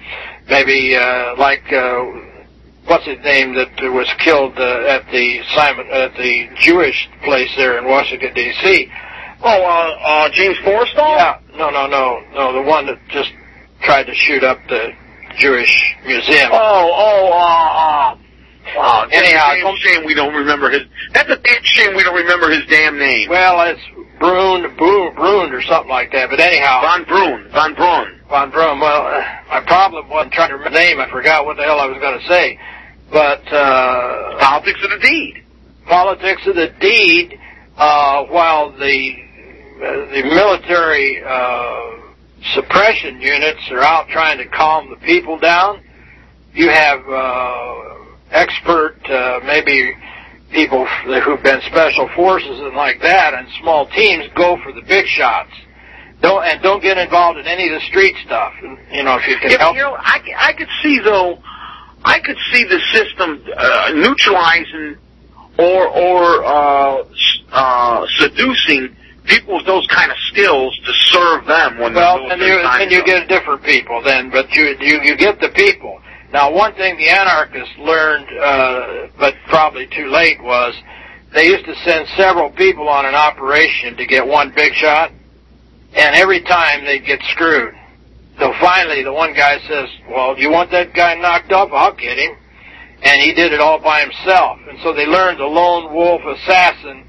maybe uh, like uh, what's his name that was killed uh, at the Simon at the Jewish place there in Washington D.C. Oh, uh, uh, James Forrestal? Yeah, no, no, no, no, the one that just tried to shoot up the Jewish museum. Oh, oh, uh, uh, Wow. Anyhow, damn shame we don't remember his. That's a damn shame we don't remember his damn name. well, it's Brune, Brune, or something like that. But anyhow, Von Brunn. Von Brunn. Von Braun. Well, uh, my problem wasn't trying to remember the name. I forgot what the hell I was going to say. But uh, Politics of the deed. politics of the deed, uh, while the uh, the military uh, suppression units are out trying to calm the people down, you have uh, expert, uh, maybe people who've been special forces and like that, and small teams go for the big shots. Don't and don't get involved in any of the street stuff. You know, if you can Yeah, help. you know, I, I could see though, I could see the system uh, neutralizing or or uh, uh, seducing people with those kind of skills to serve them when Well, the and you and you get different people then, but you you you get the people. Now, one thing the anarchists learned, uh, but probably too late, was they used to send several people on an operation to get one big shot, and every time they'd get screwed. So finally, the one guy says, "Well, do you want that guy knocked up? I'll get him." And he did it all by himself. And so they learned the lone wolf assassin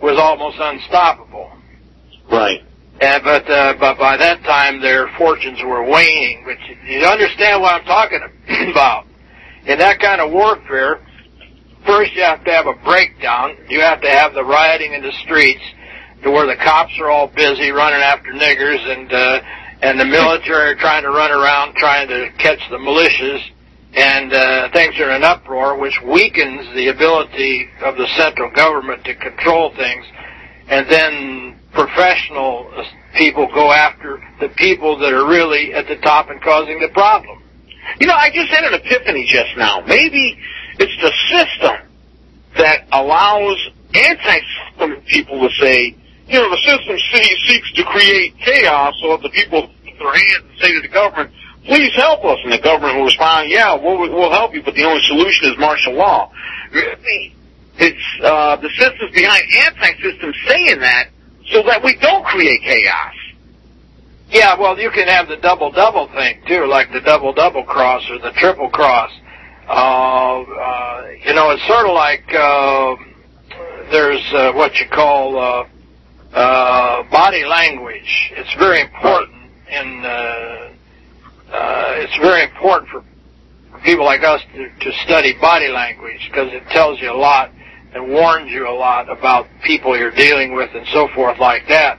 was almost unstoppable. Right. And, but uh, but by that time their fortunes were waning. which you, understand what I'm talking about? In that kind of warfare, first you have to have a breakdown. You have to have the rioting in the streets, to where the cops are all busy running after niggers, and uh, and the military are trying to run around trying to catch the militias, and uh, things are in an uproar, which weakens the ability of the central government to control things and then professional people go after the people that are really at the top and causing the problem. You know, I just had an epiphany just now. Maybe it's the system that allows anti-system people to say, you know, the system see- seeks to create chaos so that the people put their hands and say to the government, please help us. And the government will respond, yeah, we'll, we'll help you, but the only solution is martial law. It's uh, the systems behind anti-systems saying that so that we don't create chaos. Yeah, well, you can have the double-double thing, too, like the double-double cross or the triple cross. Uh, uh, you know, it's sort of like uh, there's uh, what you call uh, uh, body language. It's very important in uh, uh, it's very important for people like us to, to study body language because it tells you a lot and warns you a lot about people you're dealing with and so forth like that.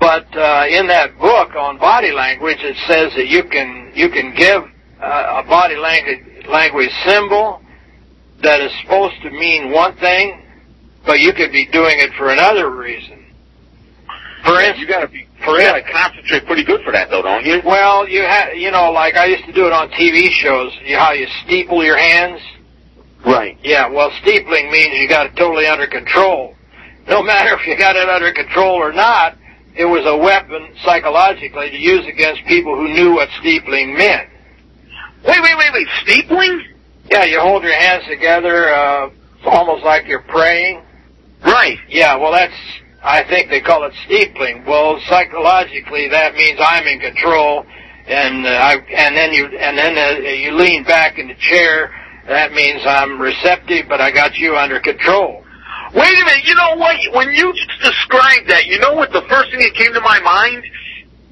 But uh, in that book on body language, it says that you can you can give uh, a body language language symbol that is supposed to mean one thing, but you could be doing it for another reason. For instance, you gotta be, for you gotta concentrate pretty good for that though, don't you? well, you have, you know, like I used to do it on TV shows. You, how you steeple your hands. Right. Yeah, well, steepling means you got it totally under control. No matter if you got it under control or not, it was a weapon psychologically to use against people who knew what steepling meant. Wait, wait, wait, wait. Steepling? Yeah, you hold your hands together, uh, almost like you're praying. Right. Yeah, well, that's, I think they call it steepling. Well, psychologically, that means I'm in control, and uh, I, and then you, and then uh, you lean back in the chair. That means I'm receptive, but I got you under control. Wait a minute. You know what? When you just described that, you know what? The first thing that came to my mind.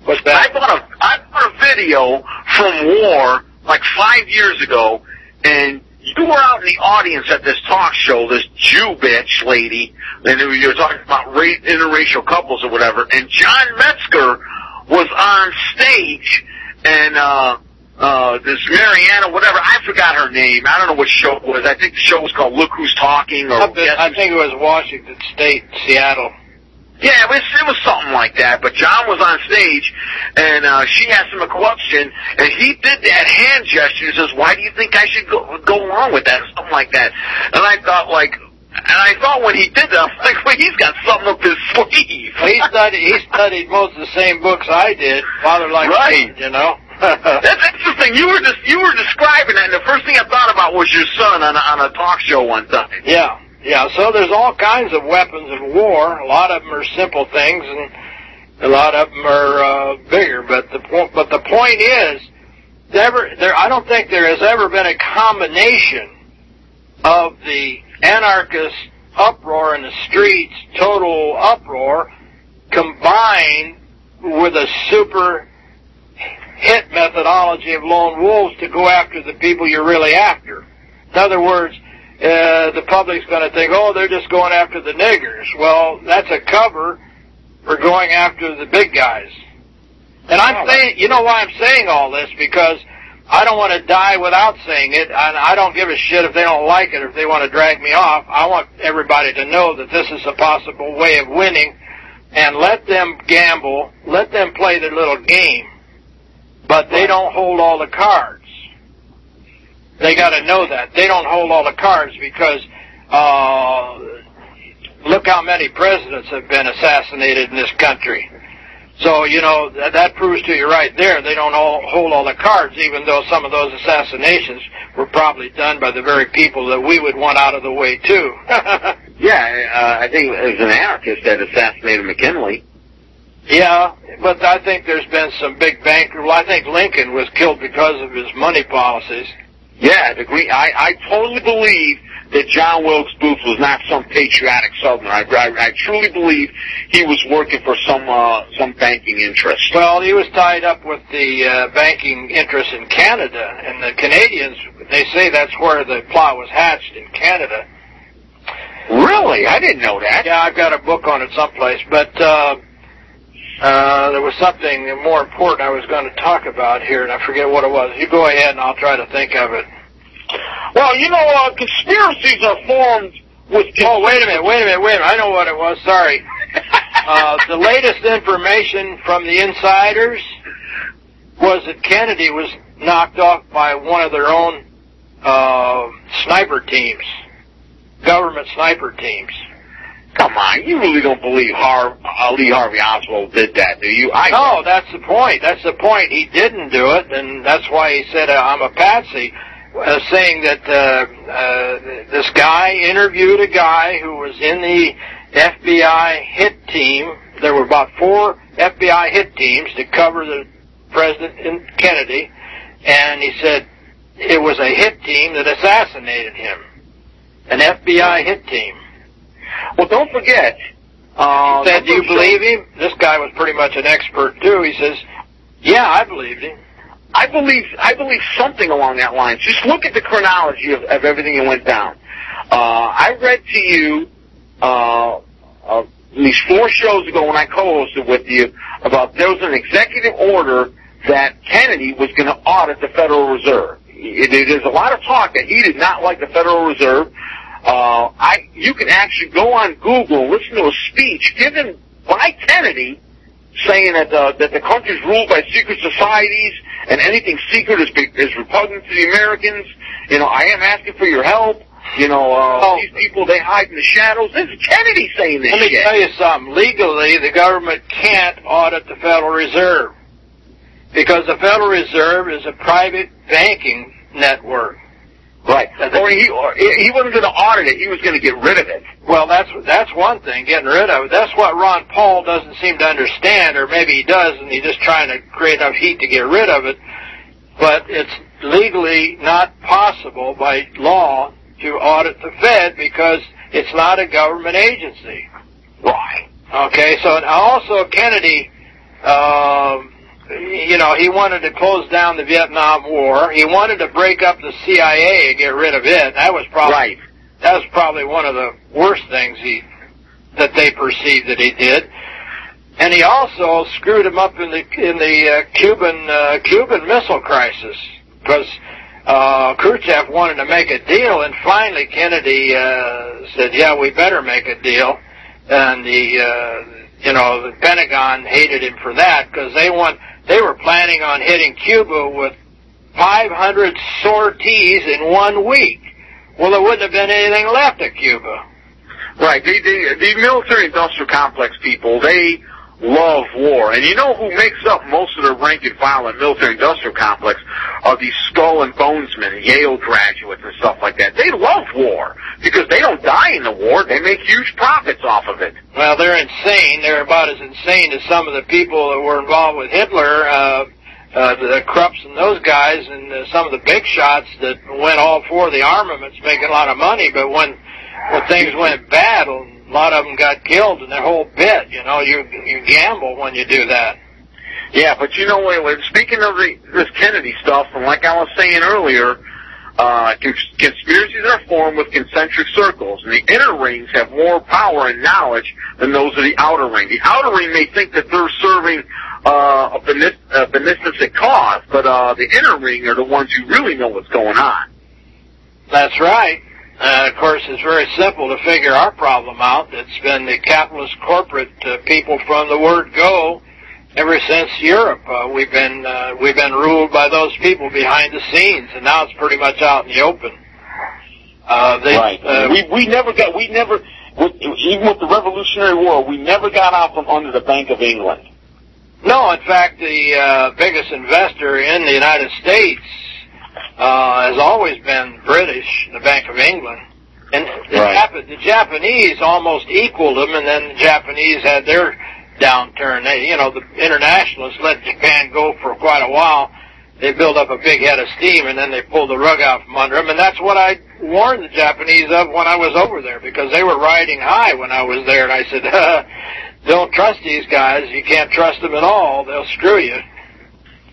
What's that? I bought a I bought a video from War like five years ago, and you were out in the audience at this talk show, this Jew bitch lady, and you were talking about ra- interracial couples or whatever, and John Metzger was on stage, and uh, uh, this Mariana, whatever, I forgot her name. I don't know what show it was. I think the show was called Look Who's Talking, or I think it was Washington State, Seattle. yeah, it was, it was something like that. But John was on stage, and uh, she asked him a question, and he did that hand gesture. He says, "Why do you think I should go go along with that?" Or something like that. And I thought, like, and I thought when he did that, I was like, well, he's got something up his sleeve. He studied. He studied most of the same books I did. Father like Right. son, you know. That's interesting. You were just you were describing that, and the first thing I thought about was your son on a, on a talk show one time. Yeah, yeah. So there's all kinds of weapons of war. A lot of them are simple things, and a lot of them are uh, bigger. But the po- but the point is, never there. I don't think there has ever been a combination of the anarchist uproar in the streets, total uproar, combined with a super hit methodology of lone wolves to go after the people you're really after. In other words, uh, the public's going to think, oh, they're just going after the niggers. Well, that's a cover for going after the big guys. And I'm saying, you know why I'm saying all this? Because I don't want to die without saying it, and I don't give a shit if they don't like it or if they want to drag me off. I want everybody to know that this is a possible way of winning, and let them gamble, let them play their little game, but they don't hold all the cards. They got to know that they don't hold all the cards because uh, look how many presidents have been assassinated in this country. So you know that, that proves to you right there they don't all hold all the cards, even though some of those assassinations were probably done by the very people that we would want out of the way too. Yeah, uh, I think it was an anarchist that assassinated McKinley. Yeah, but I think there's been some big banker. Well, I think Lincoln was killed because of his money policies. Yeah, the green. I I totally believe that John Wilkes Booth was not some patriotic Southerner. I, I, I truly believe he was working for some uh, some banking interest. Well, he was tied up with the uh, banking interests in Canada, and the Canadians. They say that's where the plot was hatched in Canada. Really, I didn't know that. Yeah, I've got a book on it someplace, but uh, uh, there was something more important I was going to talk about here, and I forget what it was. You go ahead, and I'll try to think of it. Well, you know, uh, conspiracies are formed with. Oh, wait a minute, wait a minute, wait a minute. I know what it was. Sorry. Uh, the latest information from the insiders was that Kennedy was knocked off by one of their own uh, sniper teams, government sniper teams. Come on, you really don't believe Har- uh, Lee Harvey Oswald did that, do you? I No, that's the point. That's the point. He didn't do it, and that's why he said, uh, "I'm a patsy," uh, saying that uh, uh, this guy interviewed a guy who was in the FBI hit team. There were about four FBI hit teams to cover the President in Kennedy, and he said it was a hit team that assassinated him. An FBI hit team. Well, don't forget. Uh, Said, do you believe him? This guy was pretty much an expert too. He says, yeah, I believed him. I believe I believe something along that line. Just look at the chronology of, of everything that went down. Uh, I read to you uh, uh, at least four shows ago when I co-hosted with you about there was an executive order that Kennedy was going to audit the Federal Reserve. It, it, there's a lot of talk that he did not like the Federal Reserve. Uh, I you can actually go on Google and listen to a speech given by Kennedy saying that uh, that the country's ruled by secret societies and anything secret is is repugnant to the Americans. You know, I am asking for your help. You know, uh, Oh. these people they hide in the shadows. This is Kennedy saying this Let me shit. tell you something. Legally, the government can't audit the Federal Reserve because the Federal Reserve is a private banking network. Right. Or he or he wasn't going to audit it. He was going to get rid of it. Well, that's that's one thing, getting rid of it. That's what Ron Paul doesn't seem to understand, or maybe he does, and he's just trying to create enough heat to get rid of it. But it's legally not possible by law to audit the Fed because It's not a government agency. Right. Okay, so also Kennedy, um, you know, he wanted to close down the Vietnam War. He wanted to break up the CIA and get rid of it. That was probably Right. that was probably one of the worst things he that they perceived that he did. And he also screwed him up in the in the uh, Cuban uh, Cuban Missile Crisis because uh, Khrushchev wanted to make a deal, and finally Kennedy uh, said, "Yeah, we better make a deal." And the uh, you know the Pentagon hated him for that because they want they were planning on hitting Cuba with 500 sorties in one week. Well, there wouldn't have been anything left of Cuba. Right. The, the, the military industrial complex people, they love war. And you know who makes up most of the rank and file in military industrial complex are these skull and bonesmen, Yale graduates and stuff like that. They love war because they don't die in the war. They make huge profits off of it. Well, they're insane. They're about as insane as some of the people that were involved with Hitler, uh, uh, the Krupps and those guys, and uh, some of the big shots that went all for the armaments, making a lot of money. But when when things went bad, a lot of them got killed in their whole bit. You know, you you gamble when you do that. Yeah, but you know what? Speaking of the, this Kennedy stuff, and like I was saying earlier, uh, cons- conspiracies are formed with concentric circles, and the inner rings have more power and knowledge than those of the outer ring. The outer ring may think that they're serving uh, a, benis- a beneficent cause, but uh, the inner ring are the ones who really know what's going on. That's right. Uh, of course, it's very simple to figure our problem out. It's been the capitalist corporate uh, people from the word go ever since Europe. Uh, we've been uh, we've been ruled by those people behind the scenes, and now it's pretty much out in the open. Uh, they, right. Uh, we we never got we never with, even with the Revolutionary War we never got out from under the Bank of England. no, in fact, the uh, biggest investor in the United States uh, has always been British, the Bank of England. And the, Right. Jap- the Japanese almost equaled them, and then the Japanese had their downturn. They, you know, the internationalists let Japan go for quite a while. They built up a big head of steam, and then they pulled the rug out from under them. And that's what I warned the Japanese of when I was over there, because they were riding high when I was there. And I said, uh, "Don't trust these guys. You can't trust them at all. They'll screw you."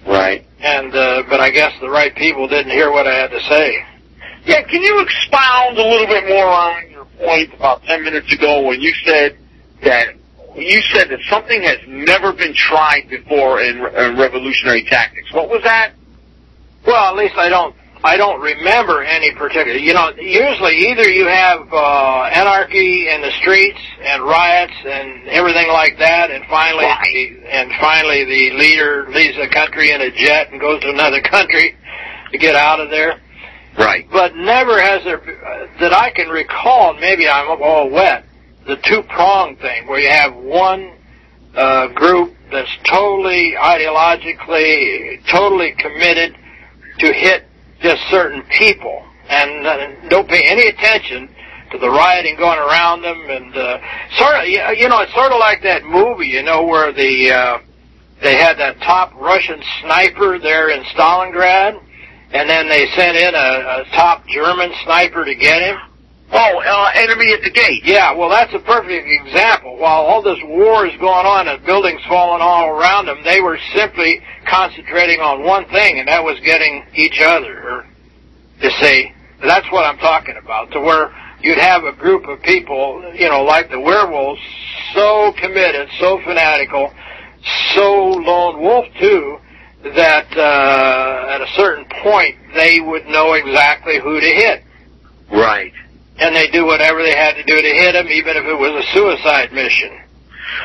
Right. And uh, but I guess the right people didn't hear what I had to say. Yeah, can you expound a little bit more on your point about 10 minutes ago when you said that you said that something has never been tried before in, in revolutionary tactics. What was that? Well, at least I don't. I don't remember any particular. You know, usually either you have uh, anarchy in the streets and riots and everything like that, and finally, the, and finally the leader leaves the country in a jet and goes to another country to get out of there. Right. But never has there uh, that I can recall. and Maybe I'm all wet. The two prong thing, where you have one uh, group that's totally ideologically, totally committed to hit just certain people, and uh, don't pay any attention to the rioting going around them, and uh, sort of, you know, it's sort of like that movie, you know, where the uh, they had that top Russian sniper there in Stalingrad, and then they sent in a, a top German sniper to get him. Oh, uh, enemy at the gate. Yeah, well, that's a perfect example. While all this war is going on and buildings falling all around them, they were simply concentrating on one thing, and that was getting each other. You see, that's what I'm talking about. To where you'd have a group of people, you know, like the werewolves, so committed, so fanatical, so lone wolf too, that uh, at a certain point they would know exactly who to hit Right. And they do whatever they had to do to hit him, even if it was a suicide mission.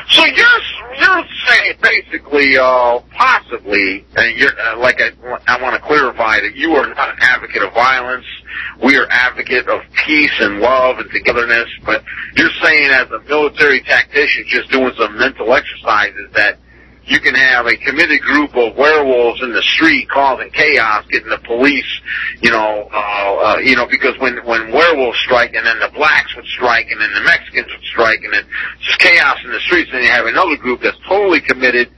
So you're you're saying basically, uh, possibly, and you're uh, like I, I want to clarify that you are not an advocate of violence. We are advocate of peace and love and togetherness. But you're saying as a military tactician, just doing some mental exercises that you can have a committed group of werewolves in the street causing chaos, getting the police, you know, uh, uh, you know, because when when werewolves strike, and then the blacks would strike, and then the Mexicans would strike, and then just chaos in the streets. And you have another group that's totally committed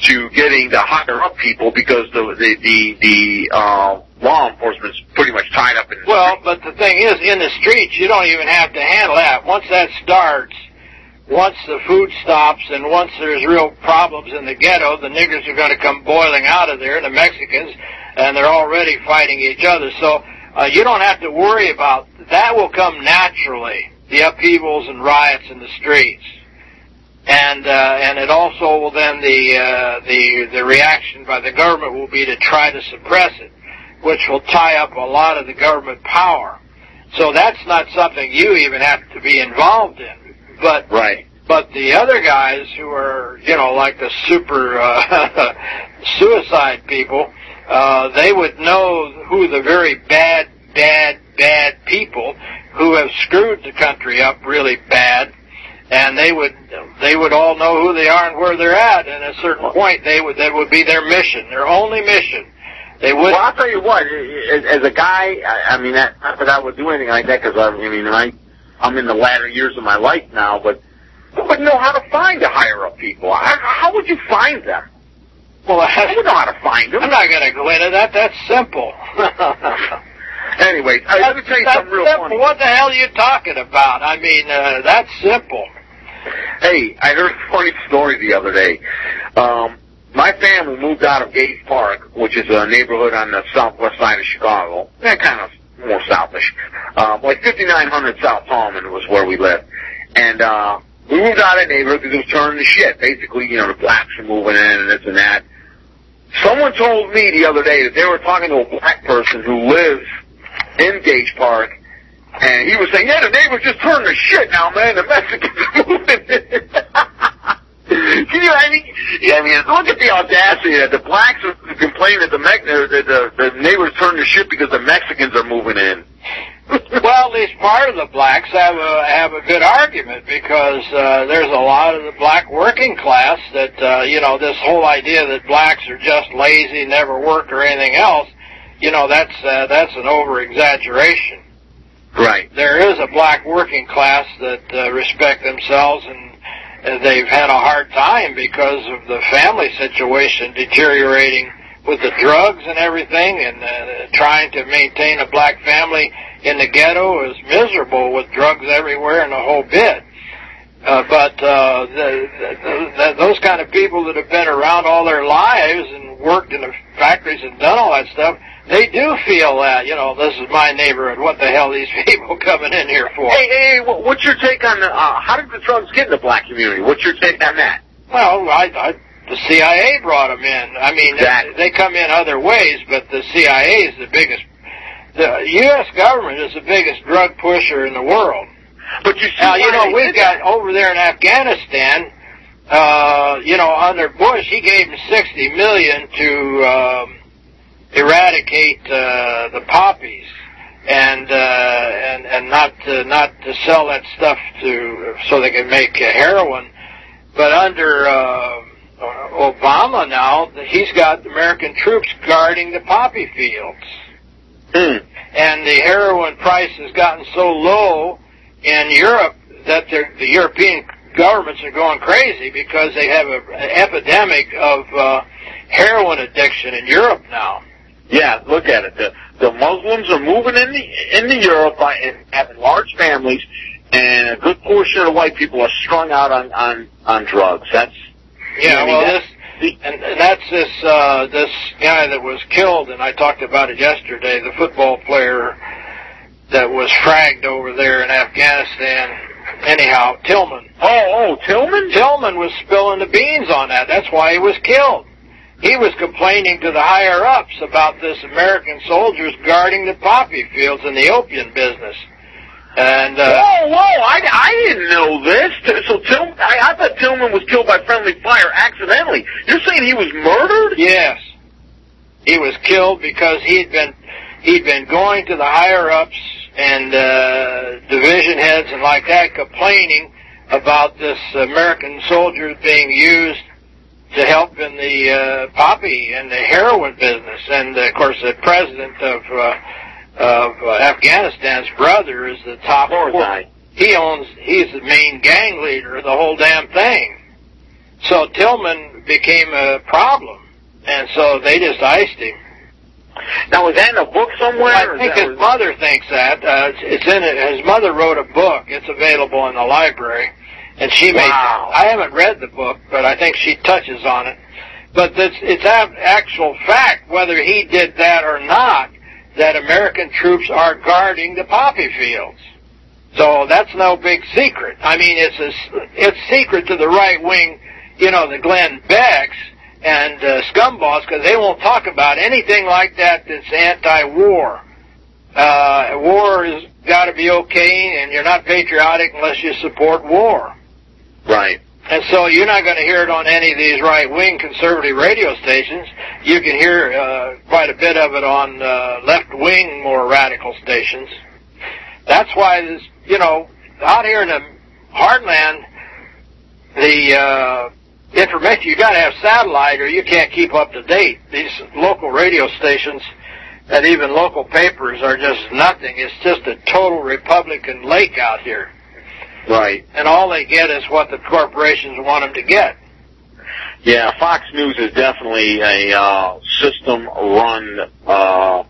to getting the higher up people because the the the, the uh, law enforcement's pretty much tied up in. The well, but the thing is, in the streets, you don't even have to handle that. Once that starts, once the food stops, and once there's real problems in the ghetto, the niggers are going to come boiling out of there, the Mexicans, and they're already fighting each other. So uh, you don't have to worry about that. Will come naturally. The upheavals and riots in the streets and uh, and it also will then the uh, the the reaction by the government will be to try to suppress it, which will tie up a lot of the government power. So that's not something you even have to be involved in. But right. But the other guys who are you know like the super uh, suicide people, uh, they would know who the very bad bad bad people who have screwed the country up really bad and they would they would all know who they are and where they're at. And at a certain point, they would that would be their mission, their only mission. They would. Well, I'll tell you what. As, as a guy, I, I mean, that, not that I would do anything like that because I, I mean, I I'm in the latter years of my life now, but I wouldn't know how to find the higher up people. How, how would you find them? Well, I would know how to find them. I'm not going to go into that. That's simple. anyway, I, let me tell you something real simple. funny. What the hell are you talking about? I mean, uh, that's simple. Hey, I heard a funny story the other day. Um, my family moved out of Gage Park, which is a neighborhood on the southwest side of Chicago. That kind of more southish. Um, like 5900 South Talman was where we lived. And, uh, we moved out of that neighborhood because it was turning to shit. Basically, you know, the blacks were moving in and this and that. Someone told me the other day that they were talking to a black person who lives in Gage Park and he was saying, yeah, the neighbors just turned to shit now, man. The Mexicans are moving in. Can you, I mean, yeah, I mean, look at the audacity that the blacks are complaining that the, Me- the, the, the neighbors turned to shit because the Mexicans are moving in. well, at least part of the blacks have a have a good argument because uh, there's a lot of the black working class that uh, you know this whole idea that blacks are just lazy, never work or anything else. You know that's uh, that's an over exaggeration. Right. There is a black working class that uh, respect themselves and they've had a hard time because of the family situation deteriorating with the drugs and everything and uh, trying to maintain a black family in the ghetto is miserable with drugs everywhere and the whole bit. Uh, but uh, the, the, the, those kind of people that have been around all their lives and worked in the factories and done all that stuff, they do feel that, you know, this is my neighborhood. What the hell are these people coming in here for? Hey, hey, what's your take on the, uh, how did the drugs get in the black community? What's your take on that? Well, I, I, the CIA brought them in. I mean, exactly. they come in other ways, but the CIA is the biggest. The U.S. government is the biggest drug pusher in the world. But you see, now, you know, we've got over there in Afghanistan. Uh, you know, under Bush, he gave them sixty million to. Um, eradicate uh, the poppies and uh, and and not to, not to sell that stuff to so they can make uh, heroin. But under uh, Obama now, he's got American troops guarding the poppy fields, mm. and the heroin price has gotten so low in Europe that the European governments are going crazy because they have a, an epidemic of uh, heroin addiction in Europe now. Yeah, look at it. The the Muslims are moving into into Europe by, and having large families, and a good portion of the white people are strung out on on on drugs. That's yeah. I mean, well, that's, this and that's this uh, this guy that was killed, and I talked about it yesterday. The football player that was fragged over there in Afghanistan. Anyhow, Tillman. Oh, oh, Tillman. Tillman was spilling the beans on that. That's why he was killed he was complaining to the higher ups about this American soldiers guarding the poppy fields in the opium business. And uh, whoa, whoa! I, I didn't know this. So Tillman, I, I thought Tillman was killed by friendly fire accidentally. You're saying he was murdered? Yes, he was killed because he'd been he'd been going to the higher ups and uh, division heads and like that, complaining about this American soldiers being used to help in the uh, poppy and the heroin business. And uh, of course, the president of uh, of uh, Afghanistan's brother is the top. guy. He owns. He's the main gang leader of the whole damn thing. So Tillman became a problem, and so they just iced him. Now, is that in a book somewhere? I think his mother thinks that. Uh, it's, it's in it. His mother wrote a book. It's available in the library, and she made. Wow. I haven't read the book, but I think she touches on it. But it's it's actual fact, whether he did that or not, that American troops are guarding the poppy fields. So that's no big secret. I mean, it's a, it's secret to the right wing, you know, the Glenn Becks and uh, scumballs because they won't talk about anything like that that's anti-war. Uh, war has got to be okay, and you're not patriotic unless you support war. Right. And so you're not going to hear it on any of these right-wing conservative radio stations. You can hear uh, quite a bit of it on uh, left-wing, more radical stations. That's why this, you know, out here in the heartland, the uh, information you got to have satellite, or you can't keep up to date. These local radio stations and even local papers are just nothing. It's just a total Republican lake out here. Right. And all they get is what the corporations want them to get. Yeah, Fox News is definitely a uh, system-run. Uh,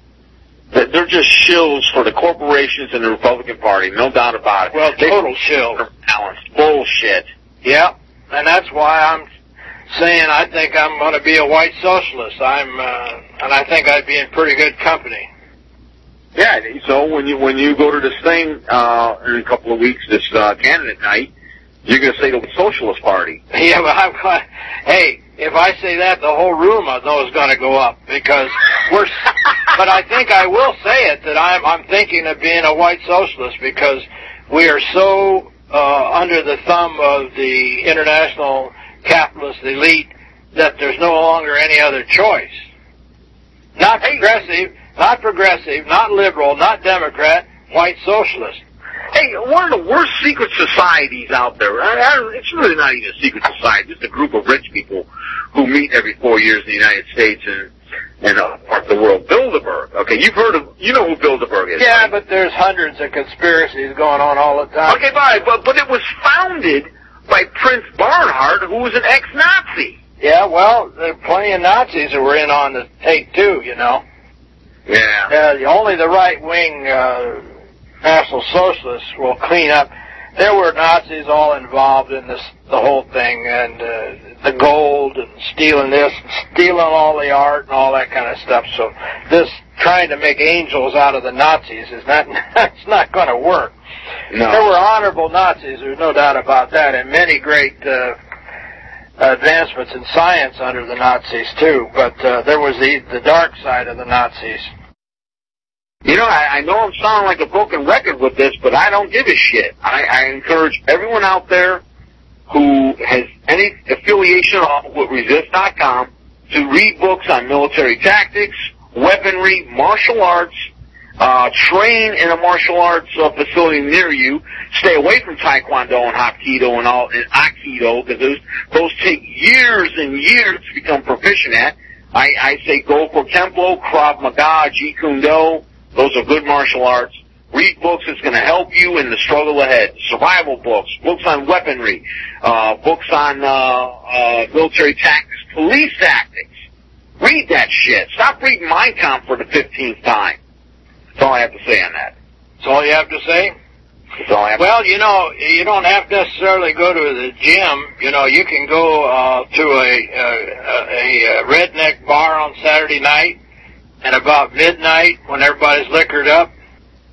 they're just shills for the corporations and the Republican Party, no doubt about it. Well, total shill. Balance bullshit. Yeah, and that's why I'm saying I think I'm going to be a white socialist. I'm, uh, and I think I'd be in pretty good company. Yeah, so when you when you go to this thing uh, in a couple of weeks, this uh, candidate night, you're going to say to the Socialist Party. Yeah, but I'm glad. Hey, if I say that, the whole room I know is going to go up because we're. but I think I will say it that I'm I'm thinking of being a white socialist because we are so uh, under the thumb of the international capitalist elite that there's no longer any other choice. Not progressive, not progressive, not liberal, not Democrat, white socialist. Hey, one of the worst secret societies out there. I, I, it's really not even a secret society. Just a group of rich people who meet every four years in the United States and and uh, part of the world. Bilderberg. Okay, you've heard of. You know who Bilderberg is. Yeah, right? but there's hundreds of conspiracies going on all the time. Okay, fine, but but it was founded by Prince Bernhard, who was an ex-Nazi. Yeah, well, there are plenty of Nazis who were in on the take too. You know. Yeah. Uh, only the right wing uh, National Socialists will clean up. There were Nazis all involved in this, the whole thing, and uh, the gold and stealing this, and stealing all the art and all that kind of stuff. So this trying to make angels out of the Nazis is not that's not going to work. No. There were honorable Nazis, there's no doubt about that, and many great uh, advancements in science under the Nazis too. But uh, there was the the dark side of the Nazis. You know, I, I know I'm sounding like a broken record with this, but I don't give a shit. I, I encourage everyone out there who has any affiliation with Resist.com to read books on military tactics, weaponry, martial arts, uh, train in a martial arts uh, facility near you. Stay away from Taekwondo and Hapkido and all and Aikido because those those take years and years to become proficient at. I, I say go for Kempo, Krav Maga, Jeet Kune Do. Those are good martial arts. Read books that's going to help you in the struggle ahead. Survival books, books on weaponry, uh, books on uh, uh, military tactics, police tactics. Read that shit. Stop reading Mein Kampf for the fifteenth time. That's all I have to say on that. That's all you have to say. That's all I have. Well, you know, you don't have to necessarily go to the gym. You know, you can go uh, to a, a, a redneck bar on Saturday night, and about midnight, when everybody's liquored up,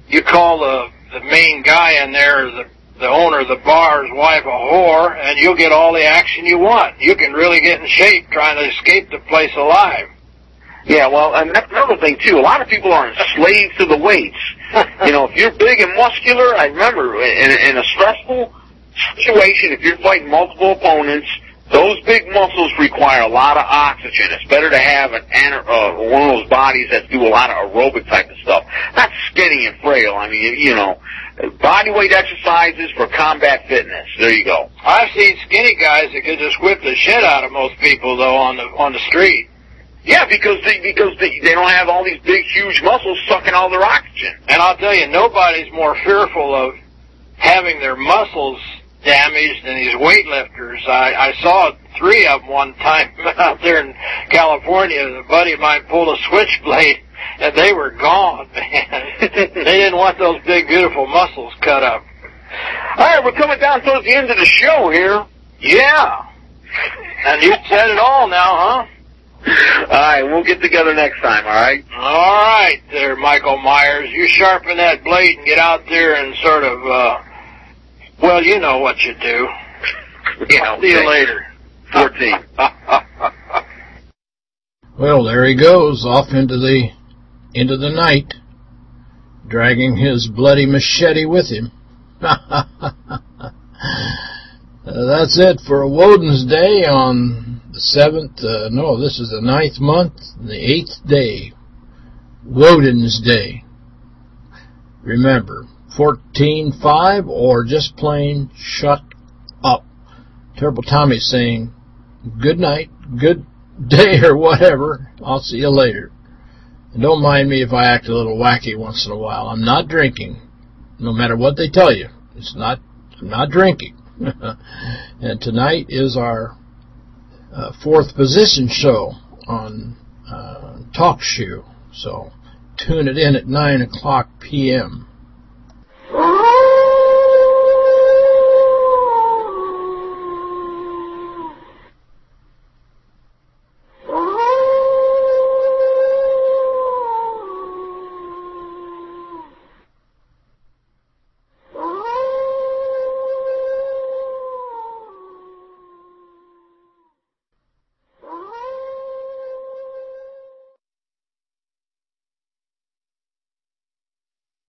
you call the the main guy in there, the the owner of the bar's wife, a whore, and you'll get all the action you want. You can really get in shape trying to escape the place alive. Yeah, well, and that's another thing too. A lot of people are enslaved to the weights. you know, if you're big and muscular, I remember in, in a stressful situation, if you're fighting multiple opponents, those big muscles require a lot of oxygen. It's better to have an uh, one of those bodies that do a lot of aerobic type of stuff. Not skinny and frail. I mean, you know, body weight exercises for combat fitness. There you go. I've seen skinny guys that could just whip the shit out of most people though on the on the street. Yeah, because they because they, they don't have all these big huge muscles sucking all their oxygen. And I'll tell you, nobody's more fearful of having their muscles damaged than these weightlifters. I, I saw three of them one time out there in California. A buddy of mine pulled a switchblade and they were gone, man. they didn't want those big, beautiful muscles cut up. All right, we're coming down towards the end of the show here. Yeah. And you said it all now, huh? All right, we'll get together next time, all right? All right, there, Michael Myers. You sharpen that blade and get out there and sort of, uh, well, you know what you do. Yeah, See you later. 14. Well, there he goes, off into the into the night, dragging his bloody machete with him. Uh, that's it for Woden's Day on the 7th, uh, no, this is the ninth month, the 8th day, Woden's Day. Remember, 14.5 or just plain shut up. Terrible Tommy's saying, good night, good day or whatever. I'll see you later. And don't mind me if I act a little wacky once in a while. I'm not drinking, no matter what they tell you. It's not, I'm not drinking. and tonight is our uh, fourth position show on uh, TalkShoe. So tune it in at 9 o'clock p.m.